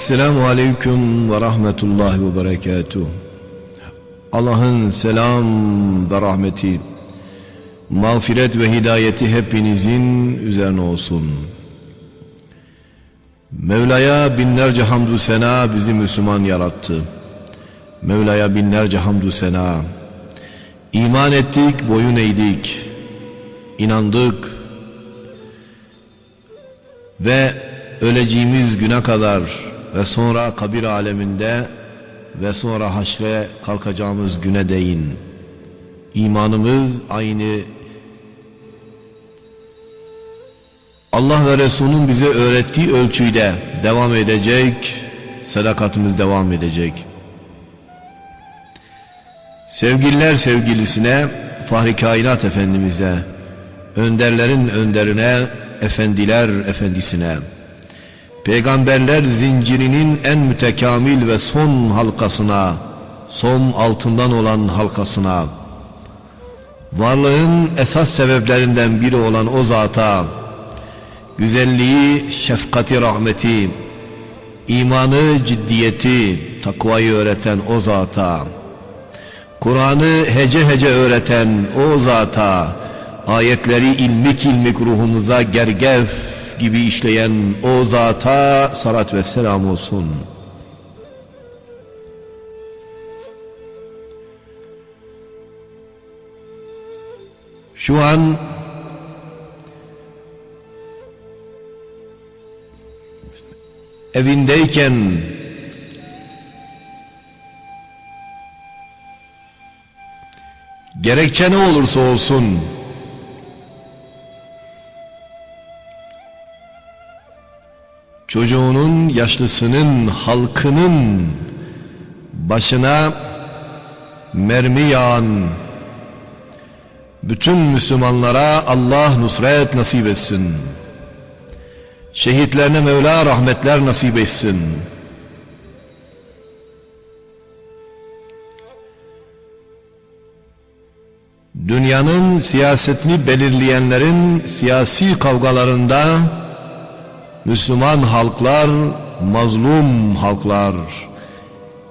Esselamu Aleyküm ve Rahmetullahi ve Berekatuhu. Allah'ın selam ve rahmeti, mağfiret ve hidayeti hepinizin üzerine olsun. Mevla'ya binlerce hamdü sena bizi Müslüman yarattı. Mevla'ya binlerce hamdü sena. İman ettik, boyun eğdik, inandık ve öleceğimiz güne kadar ve sonra kabir aleminde ve sonra haşre kalkacağımız güne değin. İmanımız aynı Allah ve Resul'ün bize öğrettiği ölçüde devam edecek, sadakatimiz devam edecek. Sevgililer sevgilisine, Fahri Kainat Efendimiz'e, önderlerin önderine, efendiler efendisine, Peygamberler zincirinin en mütekamil ve son halkasına, son altından olan halkasına, varlığın esas sebeplerinden biri olan o zata, güzelliği, şefkati, rahmeti, imanı, ciddiyeti, takvayı öğreten o zata, Kur'an'ı hece hece öğreten o zata, ayetleri ilmik ilmik ruhumuza gergef gibi işleyen o zata salat ve selam olsun. Şu an evindeyken gerekçe ne olursa olsun çocuğunun, yaşlısının, halkının başına mermi yağan bütün Müslümanlara Allah nusret nasip etsin. Şehitlerine Mevla rahmetler nasip etsin. Dünyanın siyasetini belirleyenlerin siyasi kavgalarında Müslüman halklar, mazlum halklar,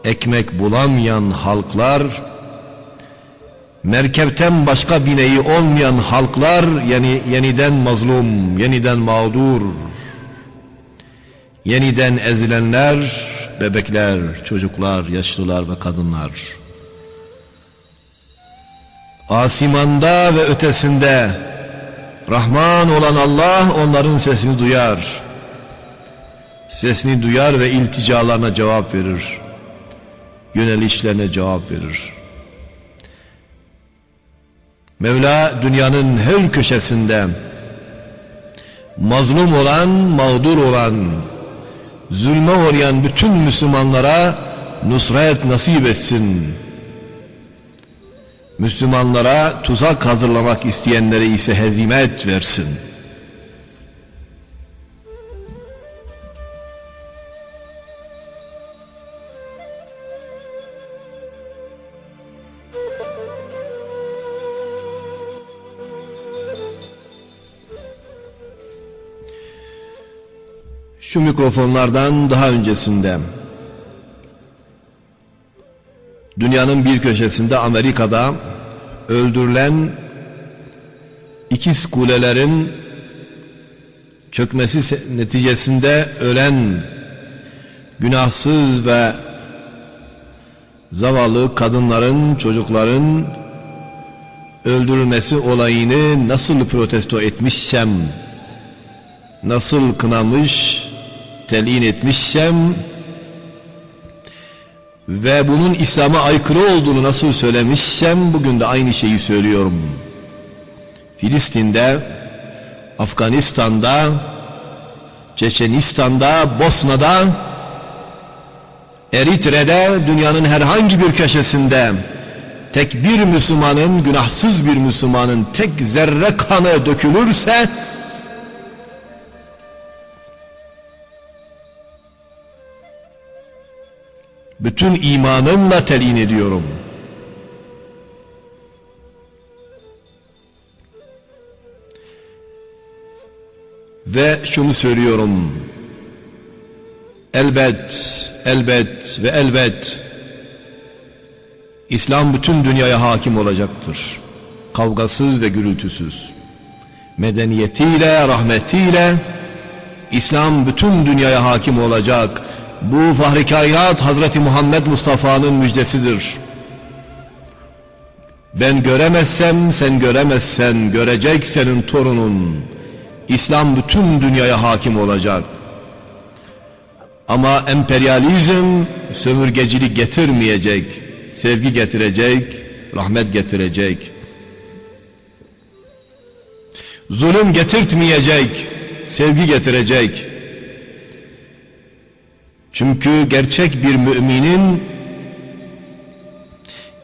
ekmek bulamayan halklar, merkepten başka bineği olmayan halklar, yani yeniden mazlum, yeniden mağdur, yeniden ezilenler, bebekler, çocuklar, yaşlılar ve kadınlar. Asimanda ve ötesinde Rahman olan Allah onların sesini duyar. Sesini duyar ve ilticalarına cevap verir. Yönelişlerine cevap verir. Mevla dünyanın her köşesinde mazlum olan, mağdur olan, zulme uğrayan bütün Müslümanlara nusret nasip etsin. Müslümanlara tuzak hazırlamak isteyenlere ise hezimet versin.'' Şu mikrofonlardan daha öncesinde. Dünyanın bir köşesinde Amerika'da öldürülen ikiz kulelerin çökmesi neticesinde ölen günahsız ve zavallı kadınların, çocukların öldürülmesi olayını nasıl protesto etmişsem, nasıl kınamış, telin etmişsem ve bunun İslam'a aykırı olduğunu nasıl söylemişsem bugün de aynı şeyi söylüyorum. Filistin'de, Afganistan'da, Çeçenistan'da, Bosna'da, Eritre'de, dünyanın herhangi bir köşesinde tek bir Müslümanın, günahsız bir Müslümanın tek zerre kanı dökülürse bütün imanımla telin ediyorum. Ve şunu söylüyorum. Elbet, elbet ve elbet İslam bütün dünyaya hakim olacaktır. Kavgasız ve gürültüsüz. Medeniyetiyle, rahmetiyle İslam bütün dünyaya hakim olacak. Bu fahri kainat Hazreti Muhammed Mustafa'nın müjdesidir. Ben göremezsem sen göremezsen görecek senin torunun. İslam bütün dünyaya hakim olacak. Ama emperyalizm sömürgecilik getirmeyecek, sevgi getirecek, rahmet getirecek. Zulüm getirtmeyecek, sevgi getirecek. Çünkü gerçek bir müminin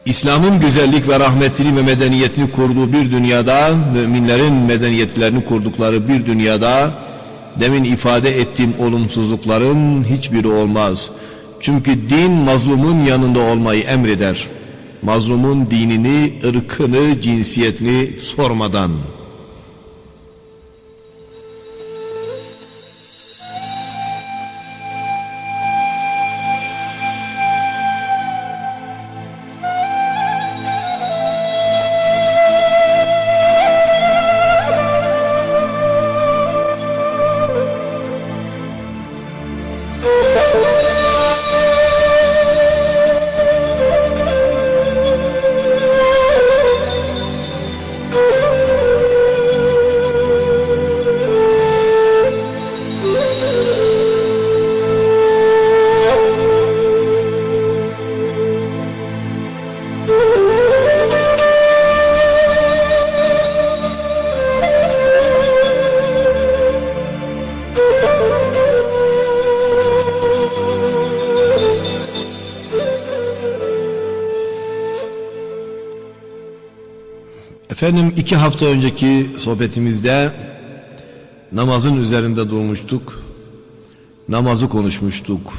İslam'ın güzellik ve rahmetini ve medeniyetini kurduğu bir dünyada, müminlerin medeniyetlerini kurdukları bir dünyada, demin ifade ettiğim olumsuzlukların hiçbiri olmaz. Çünkü din mazlumun yanında olmayı emreder. Mazlumun dinini, ırkını, cinsiyetini sormadan. İki hafta önceki sohbetimizde namazın üzerinde durmuştuk. Namazı konuşmuştuk.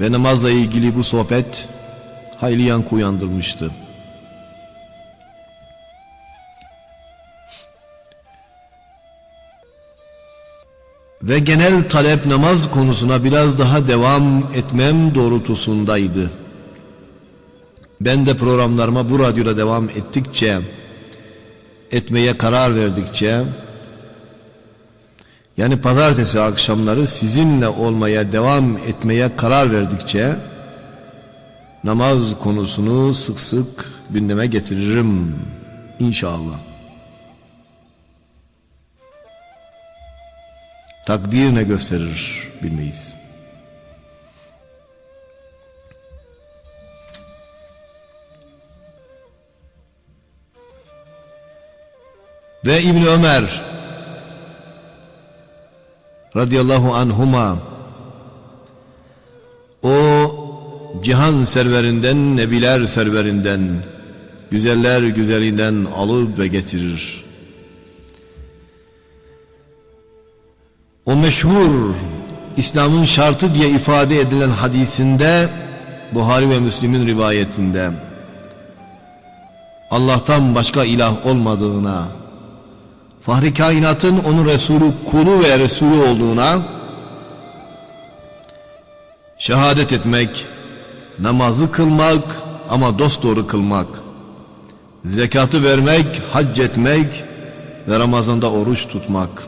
Ve namazla ilgili bu sohbet hayli yankı uyandırmıştı. Ve genel talep namaz konusuna biraz daha devam etmem doğrultusundaydı. Ben de programlarıma bu radyoda devam ettikçe, etmeye karar verdikçe, yani pazartesi akşamları sizinle olmaya devam etmeye karar verdikçe, namaz konusunu sık sık gündeme getiririm inşallah. Takdir ne gösterir bilmeyiz. Ve İbn Ömer radıyallahu anhuma o cihan serverinden, nebiler serverinden, güzeller güzelinden alıp ve getirir. O meşhur İslam'ın şartı diye ifade edilen hadisinde Buhari ve Müslim'in rivayetinde Allah'tan başka ilah olmadığına Fahri kainatın onun Resulü kulu ve Resulü olduğuna şehadet etmek, namazı kılmak ama dosdoğru kılmak, zekatı vermek, hac etmek ve Ramazan'da oruç tutmak.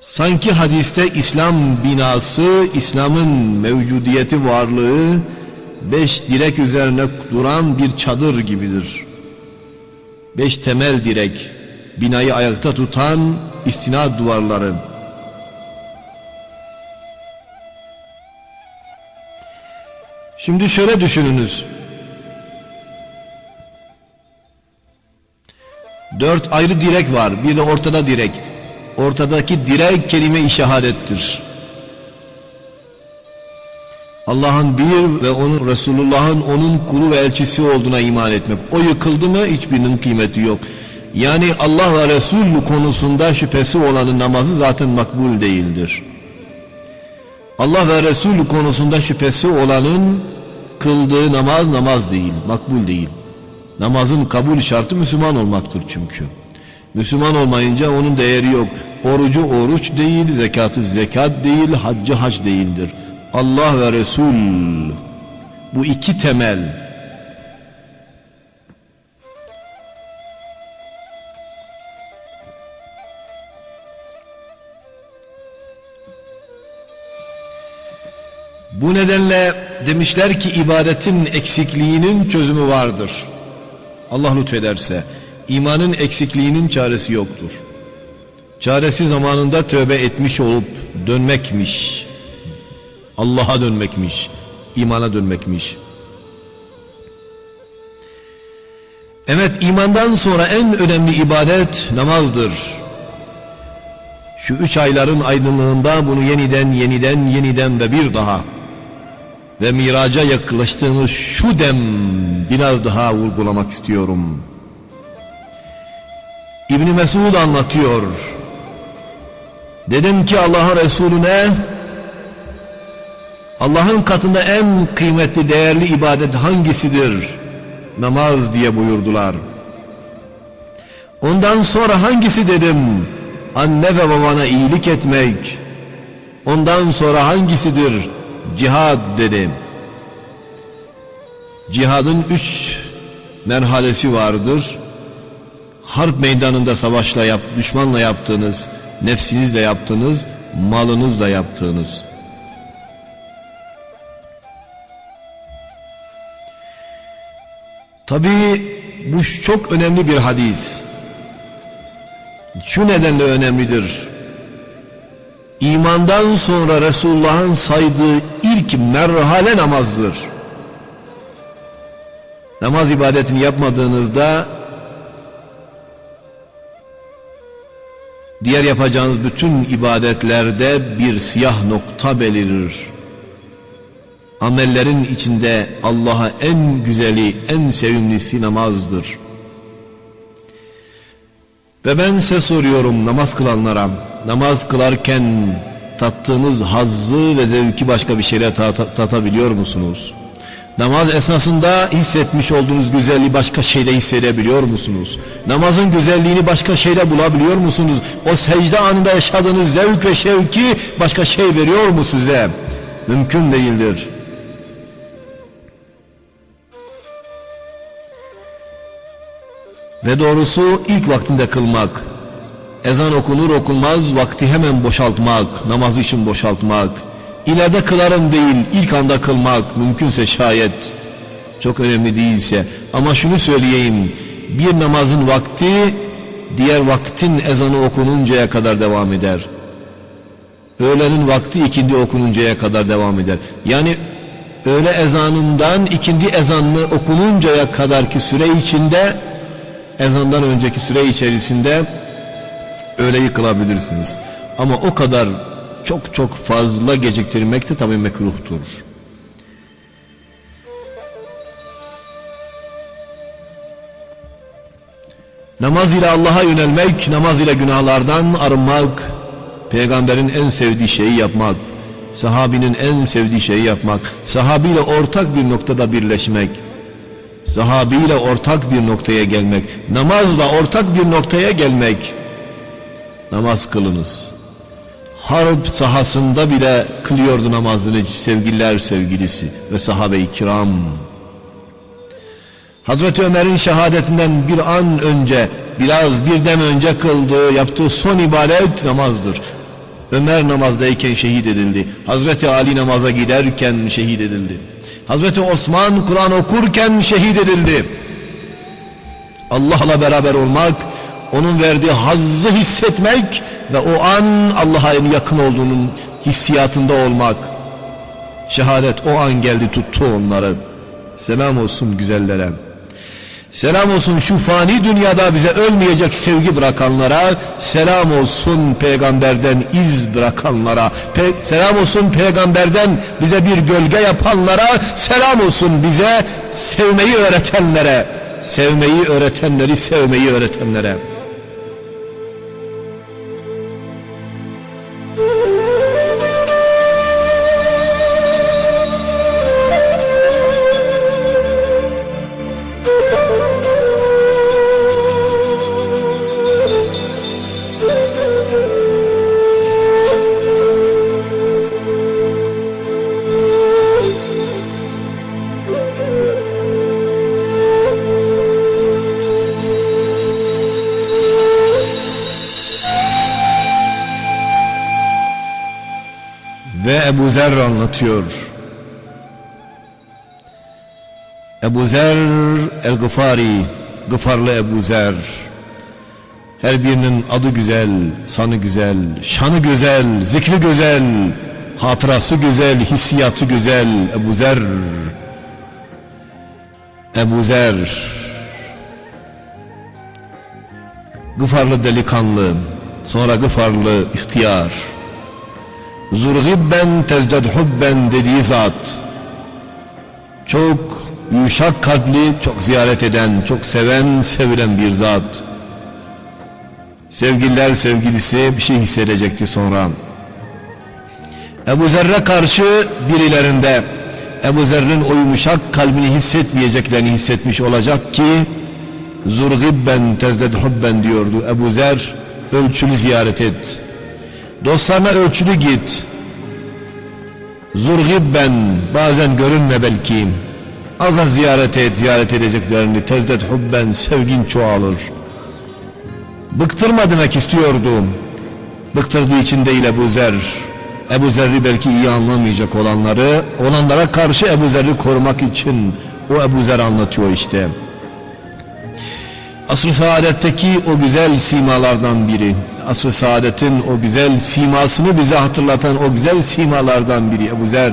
Sanki hadiste İslam binası, İslam'ın mevcudiyeti varlığı beş direk üzerine duran bir çadır gibidir beş temel direk, binayı ayakta tutan istinad duvarları. Şimdi şöyle düşününüz. Dört ayrı direk var. Bir de ortada direk. Ortadaki direk kelime-i şehadettir. Allah'ın bir ve onun Resulullah'ın onun kulu ve elçisi olduğuna iman etmek. O yıkıldı mı hiçbirinin kıymeti yok. Yani Allah ve Resul konusunda şüphesi olanın namazı zaten makbul değildir. Allah ve Resul konusunda şüphesi olanın kıldığı namaz namaz değil, makbul değil. Namazın kabul şartı Müslüman olmaktır çünkü. Müslüman olmayınca onun değeri yok. orucu oruç değil, zekatı zekat değil, haccı hac değildir. Allah ve Resul bu iki temel Bu nedenle demişler ki ibadetin eksikliğinin çözümü vardır. Allah lütfederse imanın eksikliğinin çaresi yoktur. Çaresi zamanında tövbe etmiş olup dönmekmiş. Allah'a dönmekmiş. imana dönmekmiş. Evet imandan sonra en önemli ibadet namazdır. Şu üç ayların aydınlığında bunu yeniden yeniden yeniden ve bir daha ve miraca yaklaştığımız şu dem biraz daha vurgulamak istiyorum. İbni Mesud anlatıyor. Dedim ki Allah'a Resulüne Allah'ın katında en kıymetli değerli ibadet hangisidir? Namaz diye buyurdular. Ondan sonra hangisi dedim? Anne ve babana iyilik etmek. Ondan sonra hangisidir? Cihad dedim. Cihadın üç merhalesi vardır. Harp meydanında savaşla yap, düşmanla yaptığınız, nefsinizle yaptığınız, malınızla yaptığınız. Tabii bu çok önemli bir hadis. Şu nedenle önemlidir. İmandan sonra Resulullah'ın saydığı ilk merhale namazdır. Namaz ibadetini yapmadığınızda diğer yapacağınız bütün ibadetlerde bir siyah nokta belirir. Amellerin içinde Allah'a en güzeli, en sevimlisi namazdır. Ve ben size soruyorum namaz kılanlara, namaz kılarken tattığınız hazzı ve zevki başka bir şeyle tat tatabiliyor musunuz? Namaz esnasında hissetmiş olduğunuz güzelliği başka şeyde hissedebiliyor musunuz? Namazın güzelliğini başka şeyde bulabiliyor musunuz? O secde anında yaşadığınız zevk ve şevki başka şey veriyor mu size? Mümkün değildir. Ve doğrusu ilk vaktinde kılmak. Ezan okunur okunmaz vakti hemen boşaltmak, namaz için boşaltmak. İleride kılarım değil, ilk anda kılmak, mümkünse şayet. Çok önemli değilse. Ama şunu söyleyeyim, bir namazın vakti, diğer vaktin ezanı okununcaya kadar devam eder. Öğlenin vakti ikindi okununcaya kadar devam eder. Yani öğle ezanından ikindi ezanını okununcaya kadarki süre içinde ezandan önceki süre içerisinde öğleyi kılabilirsiniz. Ama o kadar çok çok fazla geciktirmek de tabii mekruhtur. Namaz ile Allah'a yönelmek, namaz ile günahlardan arınmak, peygamberin en sevdiği şeyi yapmak, sahabinin en sevdiği şeyi yapmak, sahabiyle ortak bir noktada birleşmek, sahabiyle ortak bir noktaya gelmek, namazla ortak bir noktaya gelmek, namaz kılınız. Harp sahasında bile kılıyordu namazını sevgililer sevgilisi ve sahabe-i kiram. Hazreti Ömer'in şehadetinden bir an önce, biraz bir dem önce kıldığı, yaptığı son ibadet namazdır. Ömer namazdayken şehit edildi. Hazreti Ali namaza giderken şehit edildi. Hazreti Osman Kur'an okurken şehit edildi. Allah'la beraber olmak, onun verdiği hazzı hissetmek ve o an Allah'a yakın olduğunun hissiyatında olmak. Şehadet o an geldi tuttu onları. Selam olsun güzellere. Selam olsun şu fani dünyada bize ölmeyecek sevgi bırakanlara, selam olsun peygamberden iz bırakanlara, Pe selam olsun peygamberden bize bir gölge yapanlara, selam olsun bize sevmeyi öğretenlere, sevmeyi öğretenleri sevmeyi öğretenlere. Zer anlatıyor. Ebu Zer el-Gıfari, Gıfarlı Ebu Zer. Her birinin adı güzel, sanı güzel, şanı güzel, zikri güzel, hatırası güzel, hissiyatı güzel. Ebu Zer. Ebu Zer. Gıfarlı delikanlı, sonra Gıfarlı ihtiyar. Zurgibben tezded hubben dediği zat. Çok yumuşak kalpli, çok ziyaret eden, çok seven, sevilen bir zat. Sevgililer sevgilisi bir şey hissedecekti sonra. Ebu Zer'e karşı birilerinde Ebu Zer'in o yumuşak kalbini hissetmeyeceklerini hissetmiş olacak ki Zurgibben tezded hubben diyordu Ebu Zer ölçülü ziyaret et dostlarına ölçülü git. Zurgibben bazen görünme belki az az ziyaret et ziyaret edeceklerini tezded hubben sevgin çoğalır. Bıktırma demek istiyordum. Bıktırdığı için değil Ebu Zer. Ebu Zer'i belki iyi anlamayacak olanları olanlara karşı Ebu Zer'i korumak için o Ebu Zer anlatıyor işte. Asr-ı Saadet'teki o güzel simalardan biri. Asr-ı Saadet'in o güzel simasını bize hatırlatan o güzel simalardan biri Ebu Zer.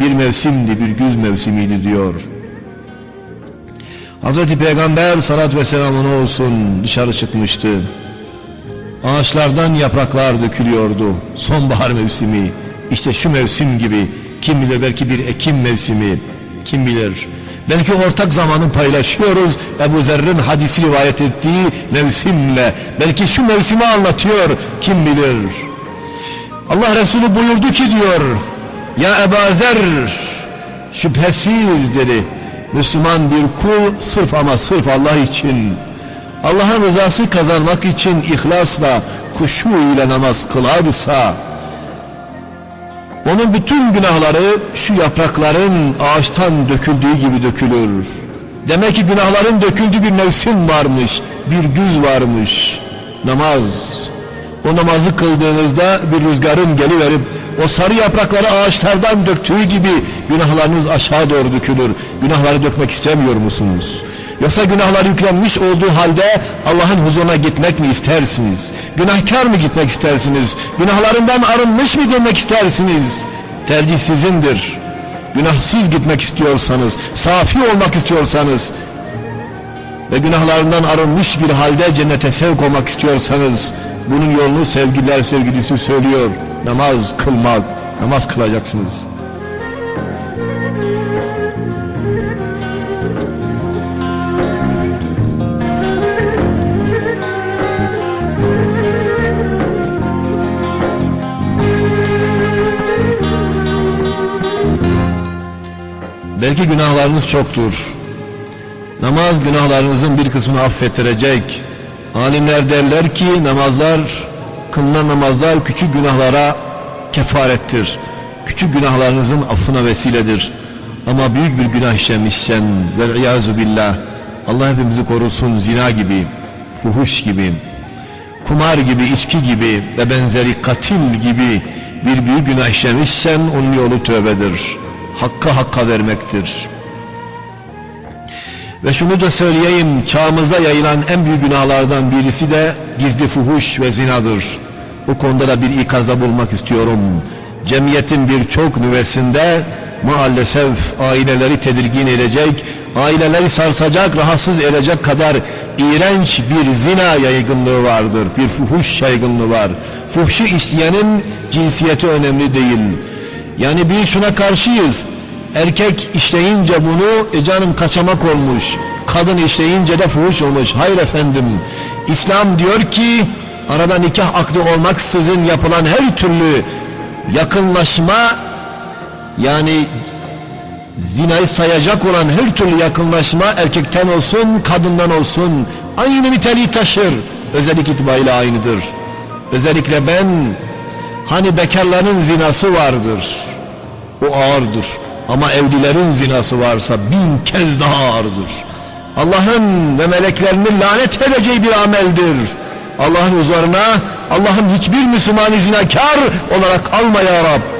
Bir mevsimdi, bir güz mevsimiydi diyor. Hazreti Peygamber salat ve selam ona olsun dışarı çıkmıştı. Ağaçlardan yapraklar dökülüyordu. Sonbahar mevsimi. İşte şu mevsim gibi. Kim bilir belki bir ekim mevsimi. Kim bilir. Belki ortak zamanı paylaşıyoruz. Ebu Zer'in hadisi rivayet ettiği mevsimle. Belki şu mevsimi anlatıyor. Kim bilir. Allah Resulü buyurdu ki diyor. Ya Ebu Zer şüphesiz dedi. Müslüman bir kul sırf ama sırf Allah için Allah'ın rızası kazanmak için ihlasla, huşu ile namaz kılarsa, onun bütün günahları şu yaprakların ağaçtan döküldüğü gibi dökülür. Demek ki günahların döküldüğü bir mevsim varmış, bir güz varmış. Namaz. O namazı kıldığınızda bir rüzgarın geliverip o sarı yaprakları ağaçlardan döktüğü gibi günahlarınız aşağı doğru dökülür. Günahları dökmek istemiyor musunuz? Yoksa günahlar yüklenmiş olduğu halde Allah'ın huzuruna gitmek mi istersiniz? Günahkar mı gitmek istersiniz? Günahlarından arınmış mı dönmek istersiniz? Tercih sizindir. Günahsız gitmek istiyorsanız, safi olmak istiyorsanız ve günahlarından arınmış bir halde cennete sevk olmak istiyorsanız bunun yolunu sevgililer sevgilisi söylüyor. Namaz kılmak, namaz kılacaksınız. Belki günahlarınız çoktur. Namaz günahlarınızın bir kısmını affettirecek. Alimler derler ki namazlar, kılınan namazlar küçük günahlara kefarettir. Küçük günahlarınızın affına vesiledir. Ama büyük bir günah işlemişsen ve iyazu billah Allah hepimizi korusun zina gibi, fuhuş gibi, kumar gibi, içki gibi ve benzeri katil gibi bir büyük günah işlemişsen onun yolu tövbedir hakka hakka vermektir. Ve şunu da söyleyeyim, çağımıza yayılan en büyük günahlardan birisi de gizli fuhuş ve zinadır. Bu konuda da bir ikazda bulmak istiyorum. Cemiyetin birçok nüvesinde maalesef aileleri tedirgin edecek, aileleri sarsacak, rahatsız edecek kadar iğrenç bir zina yaygınlığı vardır. Bir fuhuş yaygınlığı var. Fuhşu isteyenin cinsiyeti önemli değil. Yani bir şuna karşıyız. Erkek işleyince bunu e canım kaçamak olmuş. Kadın işleyince de fuhuş olmuş. Hayır efendim. İslam diyor ki arada nikah akdi olmaksızın yapılan her türlü yakınlaşma yani zinayı sayacak olan her türlü yakınlaşma erkekten olsun kadından olsun aynı niteliği taşır. Özellik itibariyle aynıdır. Özellikle ben hani bekarların zinası vardır. O ağırdır. Ama evlilerin zinası varsa bin kez daha ağırdır. Allah'ın ve meleklerinin lanet edeceği bir ameldir. Allah'ın huzuruna Allah'ın hiçbir Müslümanı zinakar olarak alma ya Rab.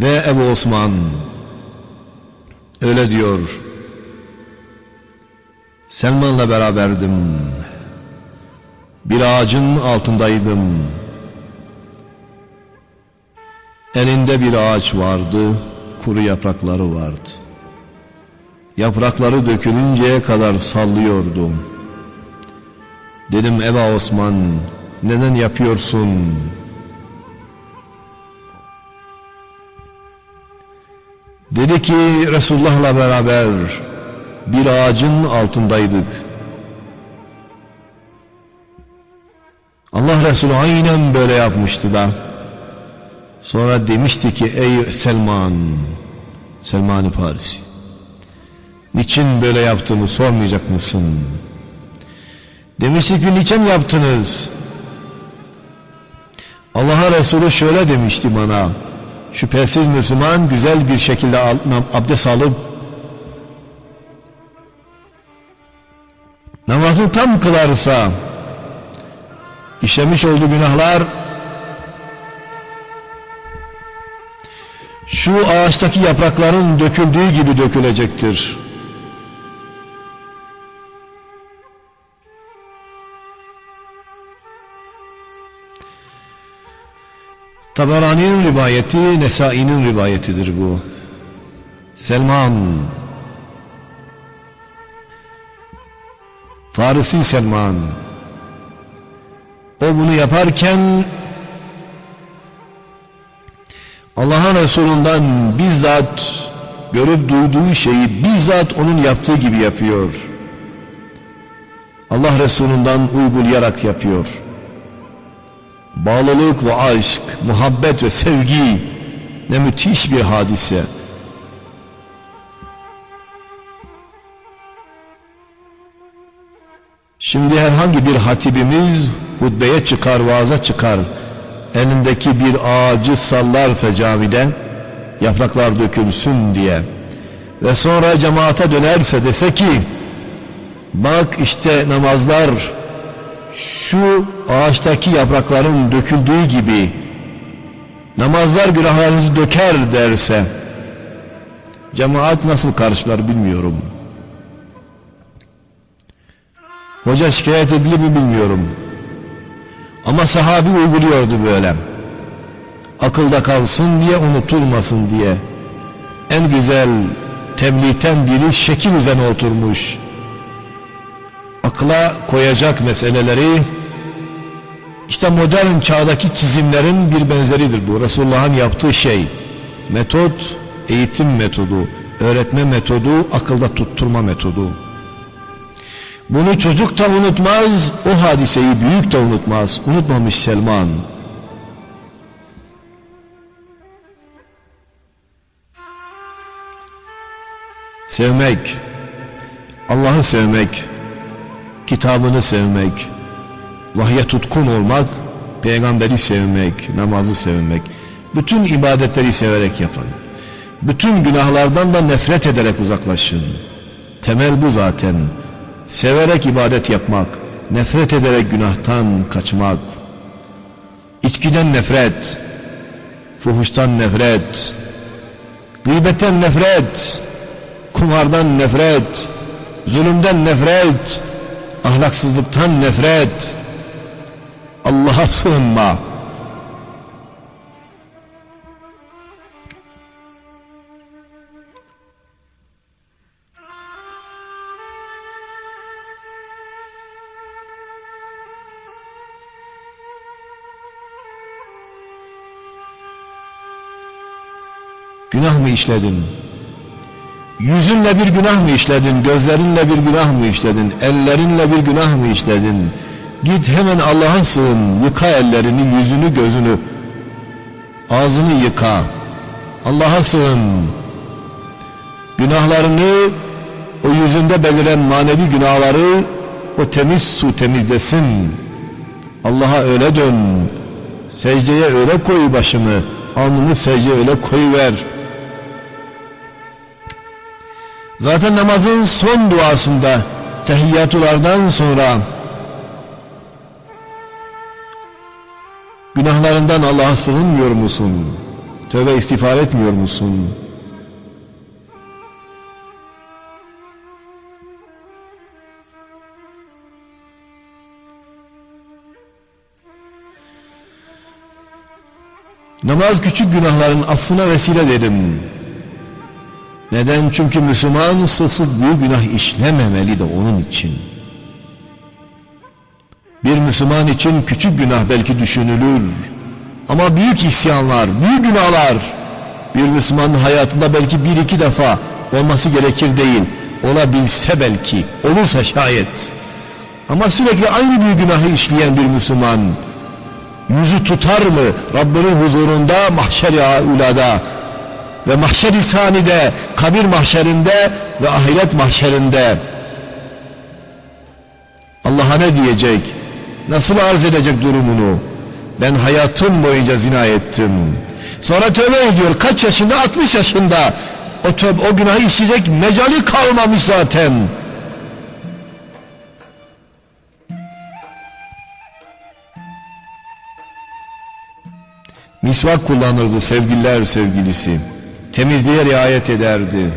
Ve Ebu Osman öyle diyor. Selman'la beraberdim. Bir ağacın altındaydım. Elinde bir ağaç vardı, kuru yaprakları vardı. Yaprakları dökülünceye kadar sallıyordu. Dedim Eba Osman, neden yapıyorsun? Dedi ki Resulullah'la beraber bir ağacın altındaydık. Allah Resulü aynen böyle yapmıştı da. Sonra demişti ki ey Selman, Selman-ı Farisi. Niçin böyle yaptığımı sormayacak mısın? Demişti ki niçin yaptınız? Allah'a Resulü şöyle demişti bana. Şüphesiz Müslüman güzel bir şekilde abdest alıp namazı tam kılarsa işlemiş olduğu günahlar şu ağaçtaki yaprakların döküldüğü gibi dökülecektir. Tabarani'nin rivayeti, Nesai'nin rivayetidir bu. Selman, Farisi Selman, o bunu yaparken Allah'ın Resulü'nden bizzat görüp duyduğu şeyi bizzat onun yaptığı gibi yapıyor. Allah Resulü'nden uygulayarak yapıyor bağlılık ve aşk, muhabbet ve sevgi ne müthiş bir hadise. Şimdi herhangi bir hatibimiz hutbeye çıkar, vaaza çıkar. Elindeki bir ağacı sallarsa camide yapraklar dökülsün diye. Ve sonra cemaate dönerse dese ki bak işte namazlar şu ağaçtaki yaprakların döküldüğü gibi namazlar günahlarınızı döker derse cemaat nasıl karşılar bilmiyorum. Hoca şikayet edili mi bilmiyorum. Ama sahabi uyguluyordu böyle. Akılda kalsın diye unutulmasın diye. En güzel tebliğten biri şekil üzerine oturmuş akla koyacak meseleleri işte modern çağdaki çizimlerin bir benzeridir bu. Resulullah'ın yaptığı şey metot, eğitim metodu, öğretme metodu, akılda tutturma metodu. Bunu çocuk da unutmaz, o hadiseyi büyük de unutmaz. Unutmamış Selman. Sevmek, Allah'ı sevmek, kitabını sevmek, vahye tutkun olmak, peygamberi sevmek, namazı sevmek, bütün ibadetleri severek yapın. Bütün günahlardan da nefret ederek uzaklaşın. Temel bu zaten. Severek ibadet yapmak, nefret ederek günahtan kaçmak. İçkiden nefret, fuhuştan nefret, gıybetten nefret, kumardan nefret, zulümden nefret, ahlaksızlıktan nefret, Allah'a sığınma. Günah mı işledin? Yüzünle bir günah mı işledin? Gözlerinle bir günah mı işledin? Ellerinle bir günah mı işledin? Git hemen Allah'a sığın. Yıka ellerini, yüzünü, gözünü. Ağzını yıka. Allah'a sığın. Günahlarını, o yüzünde beliren manevi günahları o temiz su temizlesin. Allah'a öyle dön. Secdeye öyle koy başını. Alnını secdeye öyle koyuver. Zaten namazın son duasında tehiyyatulardan sonra günahlarından Allah'a sığınmıyor musun? Tövbe istiğfar etmiyor musun? Namaz küçük günahların affına vesile dedim. Neden? Çünkü Müslüman sık sık büyük günah işlememeli de onun için. Bir Müslüman için küçük günah belki düşünülür. Ama büyük isyanlar, büyük günahlar bir Müslümanın hayatında belki bir iki defa olması gerekir değil. Olabilse belki, olursa şayet. Ama sürekli aynı büyük günahı işleyen bir Müslüman yüzü tutar mı Rabbinin huzurunda mahşer-i ulada ve mahşer-i sanide, kabir mahşerinde ve ahiret mahşerinde Allah'a ne diyecek? Nasıl arz edecek durumunu? Ben hayatım boyunca zina ettim. Sonra tövbe ediyor. Kaç yaşında? 60 yaşında. O, tövbe, o günahı işleyecek mecali kalmamış zaten. Misvak kullanırdı sevgililer sevgilisi. Temizliğe riayet ederdi.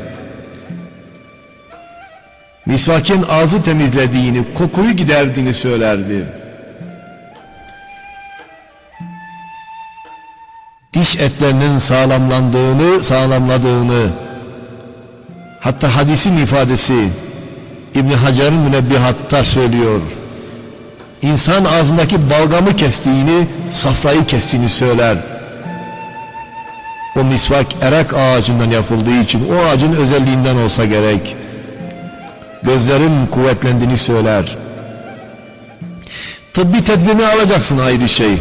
Misvakin ağzı temizlediğini, kokuyu giderdiğini söylerdi. Diş etlerinin sağlamlandığını, sağlamladığını, hatta hadisin ifadesi İbn Hacer'in münebbihatta söylüyor. İnsan ağzındaki balgamı kestiğini, safrayı kestiğini söyler. O misvak erak ağacından yapıldığı için o ağacın özelliğinden olsa gerek. Gözlerin kuvvetlendiğini söyler. Tıbbi tedbirini alacaksın ayrı şey.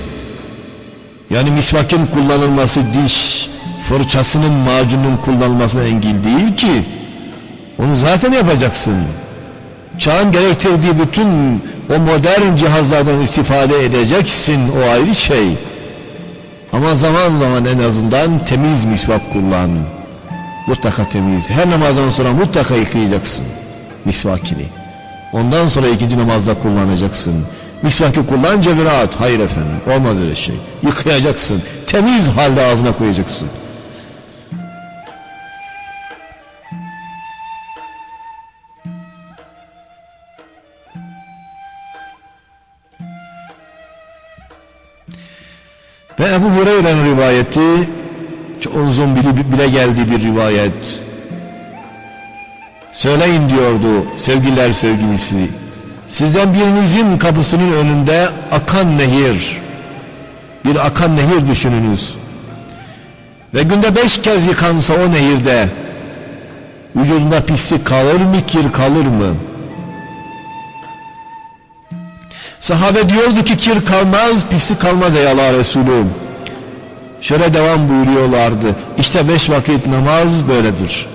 Yani misvakin kullanılması diş, fırçasının macunun kullanılmasına engel değil ki. Onu zaten yapacaksın. Çağın gerektirdiği bütün o modern cihazlardan istifade edeceksin o ayrı şey. Ama zaman zaman en azından temiz misvak kullan. Mutlaka temiz. Her namazdan sonra mutlaka yıkayacaksın misvakini. Ondan sonra ikinci namazda kullanacaksın. Misvaki kullan cebine at. Hayır efendim olmaz öyle şey. Yıkayacaksın. Temiz halde ağzına koyacaksın. Ve Ebu Hureyre'nin rivayeti çok uzun bile, bile geldi bir rivayet. Söyleyin diyordu sevgililer sevgilisi. Sizden birinizin kapısının önünde akan nehir. Bir akan nehir düşününüz. Ve günde beş kez yıkansa o nehirde vücudunda pislik kalır mı kir kalır mı? Sahabe diyordu ki kir kalmaz, pislik kalmaz ey Allah Resulü. Şöyle devam buyuruyorlardı. İşte beş vakit namaz böyledir.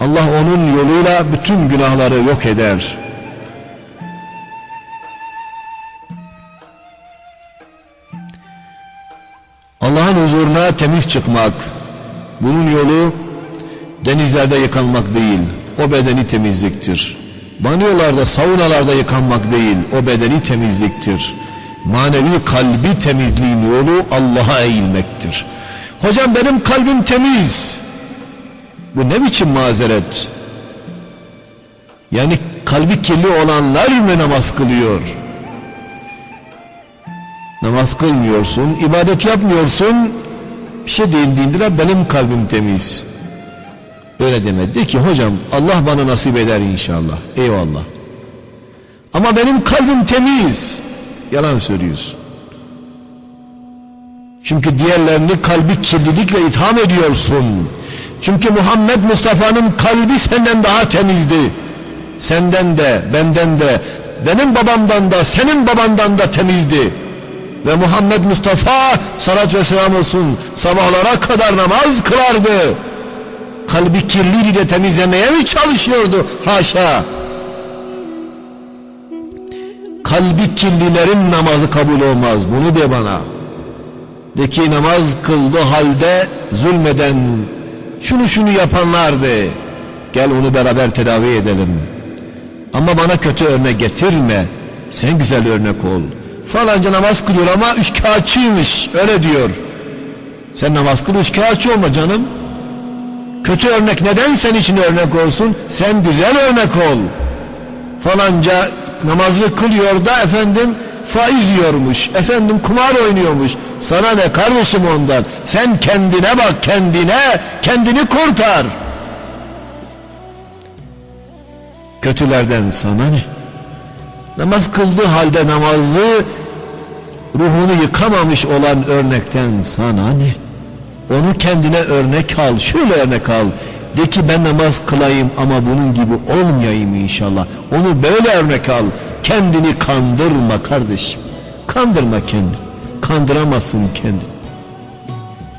Allah onun yoluyla bütün günahları yok eder. Allah'ın huzuruna temiz çıkmak. Bunun yolu denizlerde yıkanmak değil. O bedeni temizliktir. Banyolarda, saunalarda yıkanmak değil, o bedeni temizliktir. Manevi kalbi temizliğin yolu Allah'a eğilmektir. Hocam benim kalbim temiz. Bu ne biçim mazeret? Yani kalbi kirli olanlar mı namaz kılıyor? Namaz kılmıyorsun, ibadet yapmıyorsun. Bir şey değindiğinde benim kalbim temiz. Öyle demedi ki hocam Allah bana nasip eder inşallah. Eyvallah. Ama benim kalbim temiz. Yalan söylüyorsun. Çünkü diğerlerini kalbi kirlilikle itham ediyorsun. Çünkü Muhammed Mustafa'nın kalbi senden daha temizdi. Senden de, benden de, benim babamdan da, senin babandan da temizdi. Ve Muhammed Mustafa salat ve selam olsun sabahlara kadar namaz kılardı kalbi kirliydi de temizlemeye mi çalışıyordu? Haşa! Kalbi kirlilerin namazı kabul olmaz. Bunu de bana. De ki namaz kıldı halde zulmeden şunu şunu yapanlar de. Gel onu beraber tedavi edelim. Ama bana kötü örnek getirme. Sen güzel örnek ol. Falanca namaz kılıyor ama üçkağıtçıymış öyle diyor. Sen namaz kıl üçkağıtçı olma canım. Kötü örnek neden sen için örnek olsun? Sen güzel örnek ol. Falanca namazı kılıyor da efendim faiz yiyormuş. Efendim kumar oynuyormuş. Sana ne kardeşim ondan? Sen kendine bak kendine. Kendini kurtar. Kötülerden sana ne? Namaz kıldığı halde namazı ruhunu yıkamamış olan örnekten sana ne? Onu kendine örnek al, şöyle örnek al. De ki ben namaz kılayım ama bunun gibi olmayayım inşallah. Onu böyle örnek al. Kendini kandırma kardeşim. Kandırma kendini. Kandıramazsın kendini.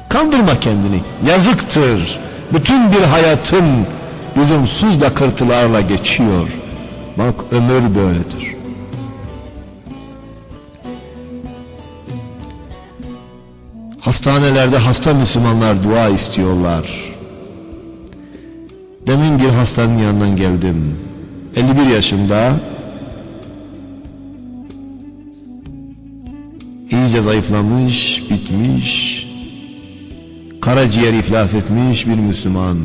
Kandırma kendini. Yazıktır. Bütün bir hayatın lüzumsuz da kırtılarla geçiyor. Bak ömür böyledir. Hastanelerde hasta Müslümanlar dua istiyorlar. Demin bir hastanın yanından geldim. 51 yaşında. iyice zayıflamış, bitmiş. Karaciğer iflas etmiş bir Müslüman.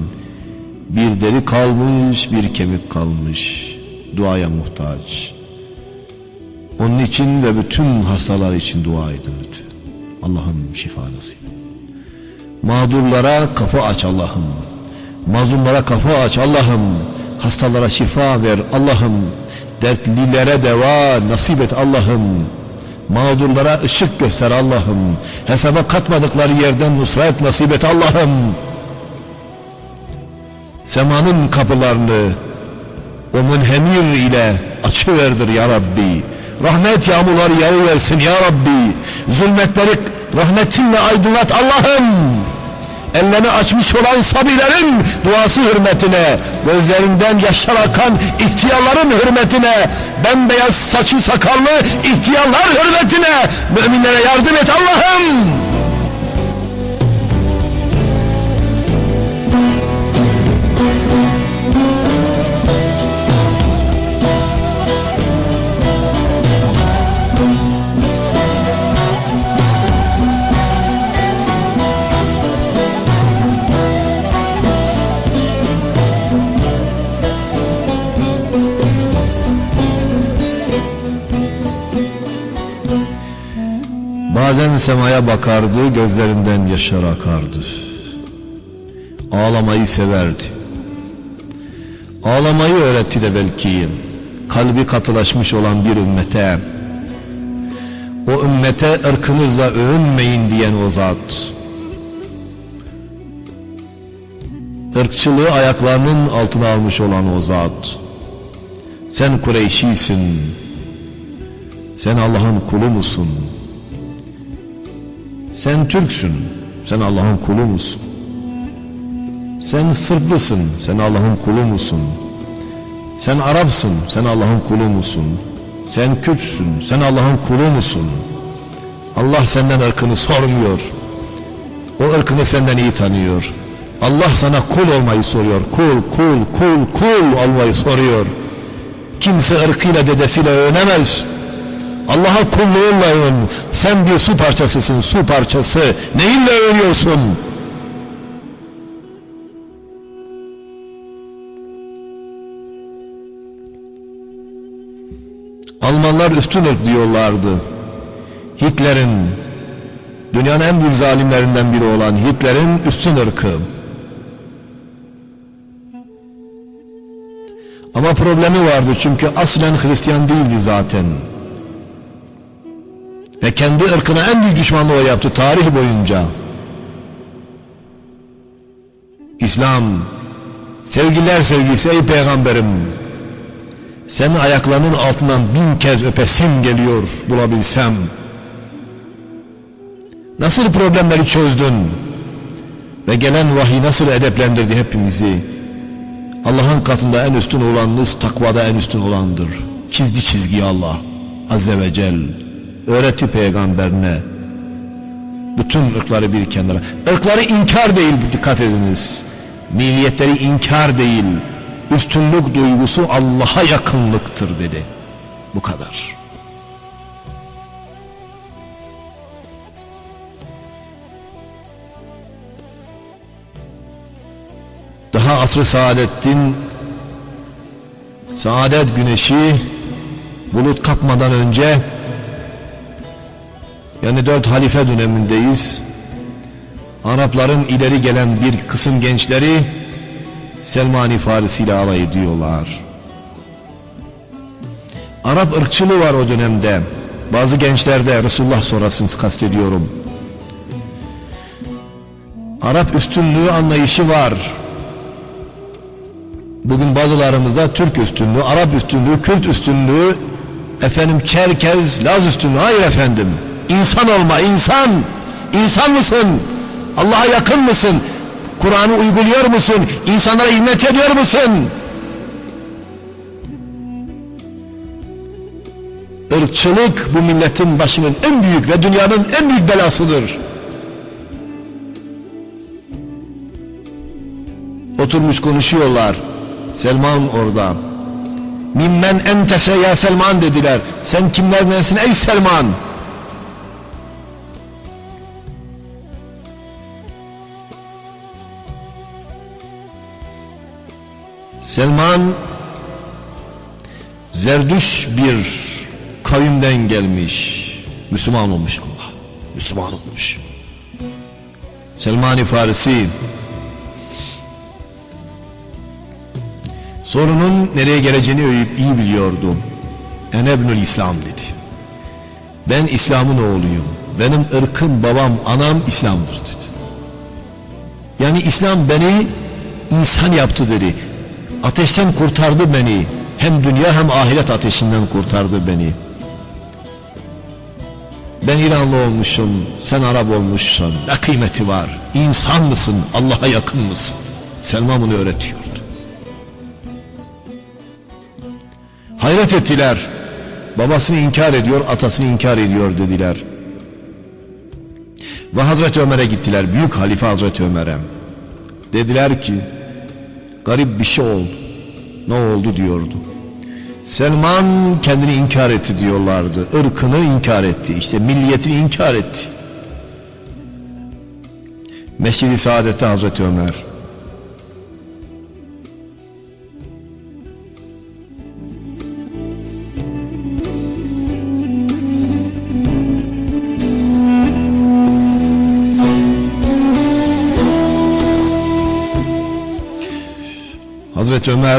Bir deri kalmış, bir kemik kalmış. Duaya muhtaç. Onun için ve bütün hastalar için dua edin lütfen. Allah'ım şifa nasip. Mağdurlara kapı aç Allah'ım. Mazlumlara kapı aç Allah'ım. Hastalara şifa ver Allah'ım. Dertlilere deva nasip et Allah'ım. Mağdurlara ışık göster Allah'ım. Hesaba katmadıkları yerden nusret nasip et Allah'ım. Semanın kapılarını o münhemir ile açıverdir ya Rabbi. Rahmet yağmurları yağıversin ya Rabbi. Zulmetleri rahmetinle aydınlat Allah'ım. Ellerini açmış olan sabilerin duası hürmetine, gözlerinden yaşlar akan ihtiyarların hürmetine, bembeyaz saçı sakallı ihtiyarlar hürmetine müminlere yardım et Allah'ım. Bazen semaya bakardı, gözlerinden yaşlar akardı. Ağlamayı severdi. Ağlamayı öğretti de belki kalbi katılaşmış olan bir ümmete. O ümmete ırkınızla övünmeyin diyen o zat. Irkçılığı ayaklarının altına almış olan o zat. Sen Kureyşisin. Sen Allah'ın kulu musun? Sen Türksün, sen Allah'ın kulu musun? Sen Sırplısın, sen Allah'ın kulu musun? Sen Arapsın, sen Allah'ın kulu musun? Sen Kürtsün, sen Allah'ın kulu musun? Allah senden ırkını sormuyor. O ırkını senden iyi tanıyor. Allah sana kul olmayı soruyor. Kul, kul, kul, kul olmayı soruyor. Kimse ırkıyla dedesiyle övünemez. Allah'a kulluğunla övün. Sen bir su parçasısın, su parçası. Neyinle övünüyorsun? Almanlar üstün ırk diyorlardı. Hitler'in, dünyanın en büyük zalimlerinden biri olan Hitler'in üstün ırkı. Ama problemi vardı çünkü aslen Hristiyan değildi zaten. Ve kendi ırkına en büyük düşmanlığı yaptı tarih boyunca. İslam, sevgiler sevgisi ey peygamberim. Senin ayaklarının altından bin kez öpesim geliyor bulabilsem. Nasıl problemleri çözdün? Ve gelen vahiy nasıl edeplendirdi hepimizi? Allah'ın katında en üstün olanınız takvada en üstün olandır. Çizdi çizgiyi Allah. Azze ve Cel öğretti peygamberine. Bütün ırkları bir kenara. Irkları inkar değil dikkat ediniz. Milliyetleri inkar değil. Üstünlük duygusu Allah'a yakınlıktır dedi. Bu kadar. Daha asr-ı saadettin saadet güneşi bulut kapmadan önce yani dört halife dönemindeyiz. Arapların ileri gelen bir kısım gençleri Selmani Farisi ile alay ediyorlar. Arap ırkçılığı var o dönemde. Bazı gençlerde Resulullah sonrasını kastediyorum. Arap üstünlüğü anlayışı var. Bugün bazılarımızda Türk üstünlüğü, Arap üstünlüğü, Kürt üstünlüğü, efendim Çerkez, Laz üstünlüğü. Hayır efendim. İnsan olma, insan. İnsan mısın? Allah'a yakın mısın? Kur'an'ı uyguluyor musun? İnsanlara hizmet ediyor musun? Irkçılık bu milletin başının en büyük ve dünyanın en büyük belasıdır. Oturmuş konuşuyorlar. Selman orada. Mimmen entese ya Selman dediler. Sen kimlerdensin ey Selman? Selman Zerdüş bir kavimden gelmiş. Müslüman olmuş Allah. Müslüman olmuş. Selman-i Farisi sorunun nereye geleceğini iyi biliyordu. Enebnül İslam dedi. Ben İslam'ın oğluyum. Benim ırkım, babam, anam İslam'dır dedi. Yani İslam beni insan yaptı dedi. Ateşten kurtardı beni. Hem dünya hem ahiret ateşinden kurtardı beni. Ben İranlı olmuşum, sen Arap olmuşsun. Ne kıymeti var? İnsan mısın? Allah'a yakın mısın? Selma bunu öğretiyordu. Hayret ettiler. Babasını inkar ediyor, atasını inkar ediyor dediler. Ve Hazreti Ömer'e gittiler. Büyük Halife Hazreti Ömer'e. Dediler ki garip bir şey oldu. Ne oldu diyordu. Selman kendini inkar etti diyorlardı. Irkını inkar etti. İşte milliyetini inkar etti. Mescid-i Saadet'te Hazreti Ömer.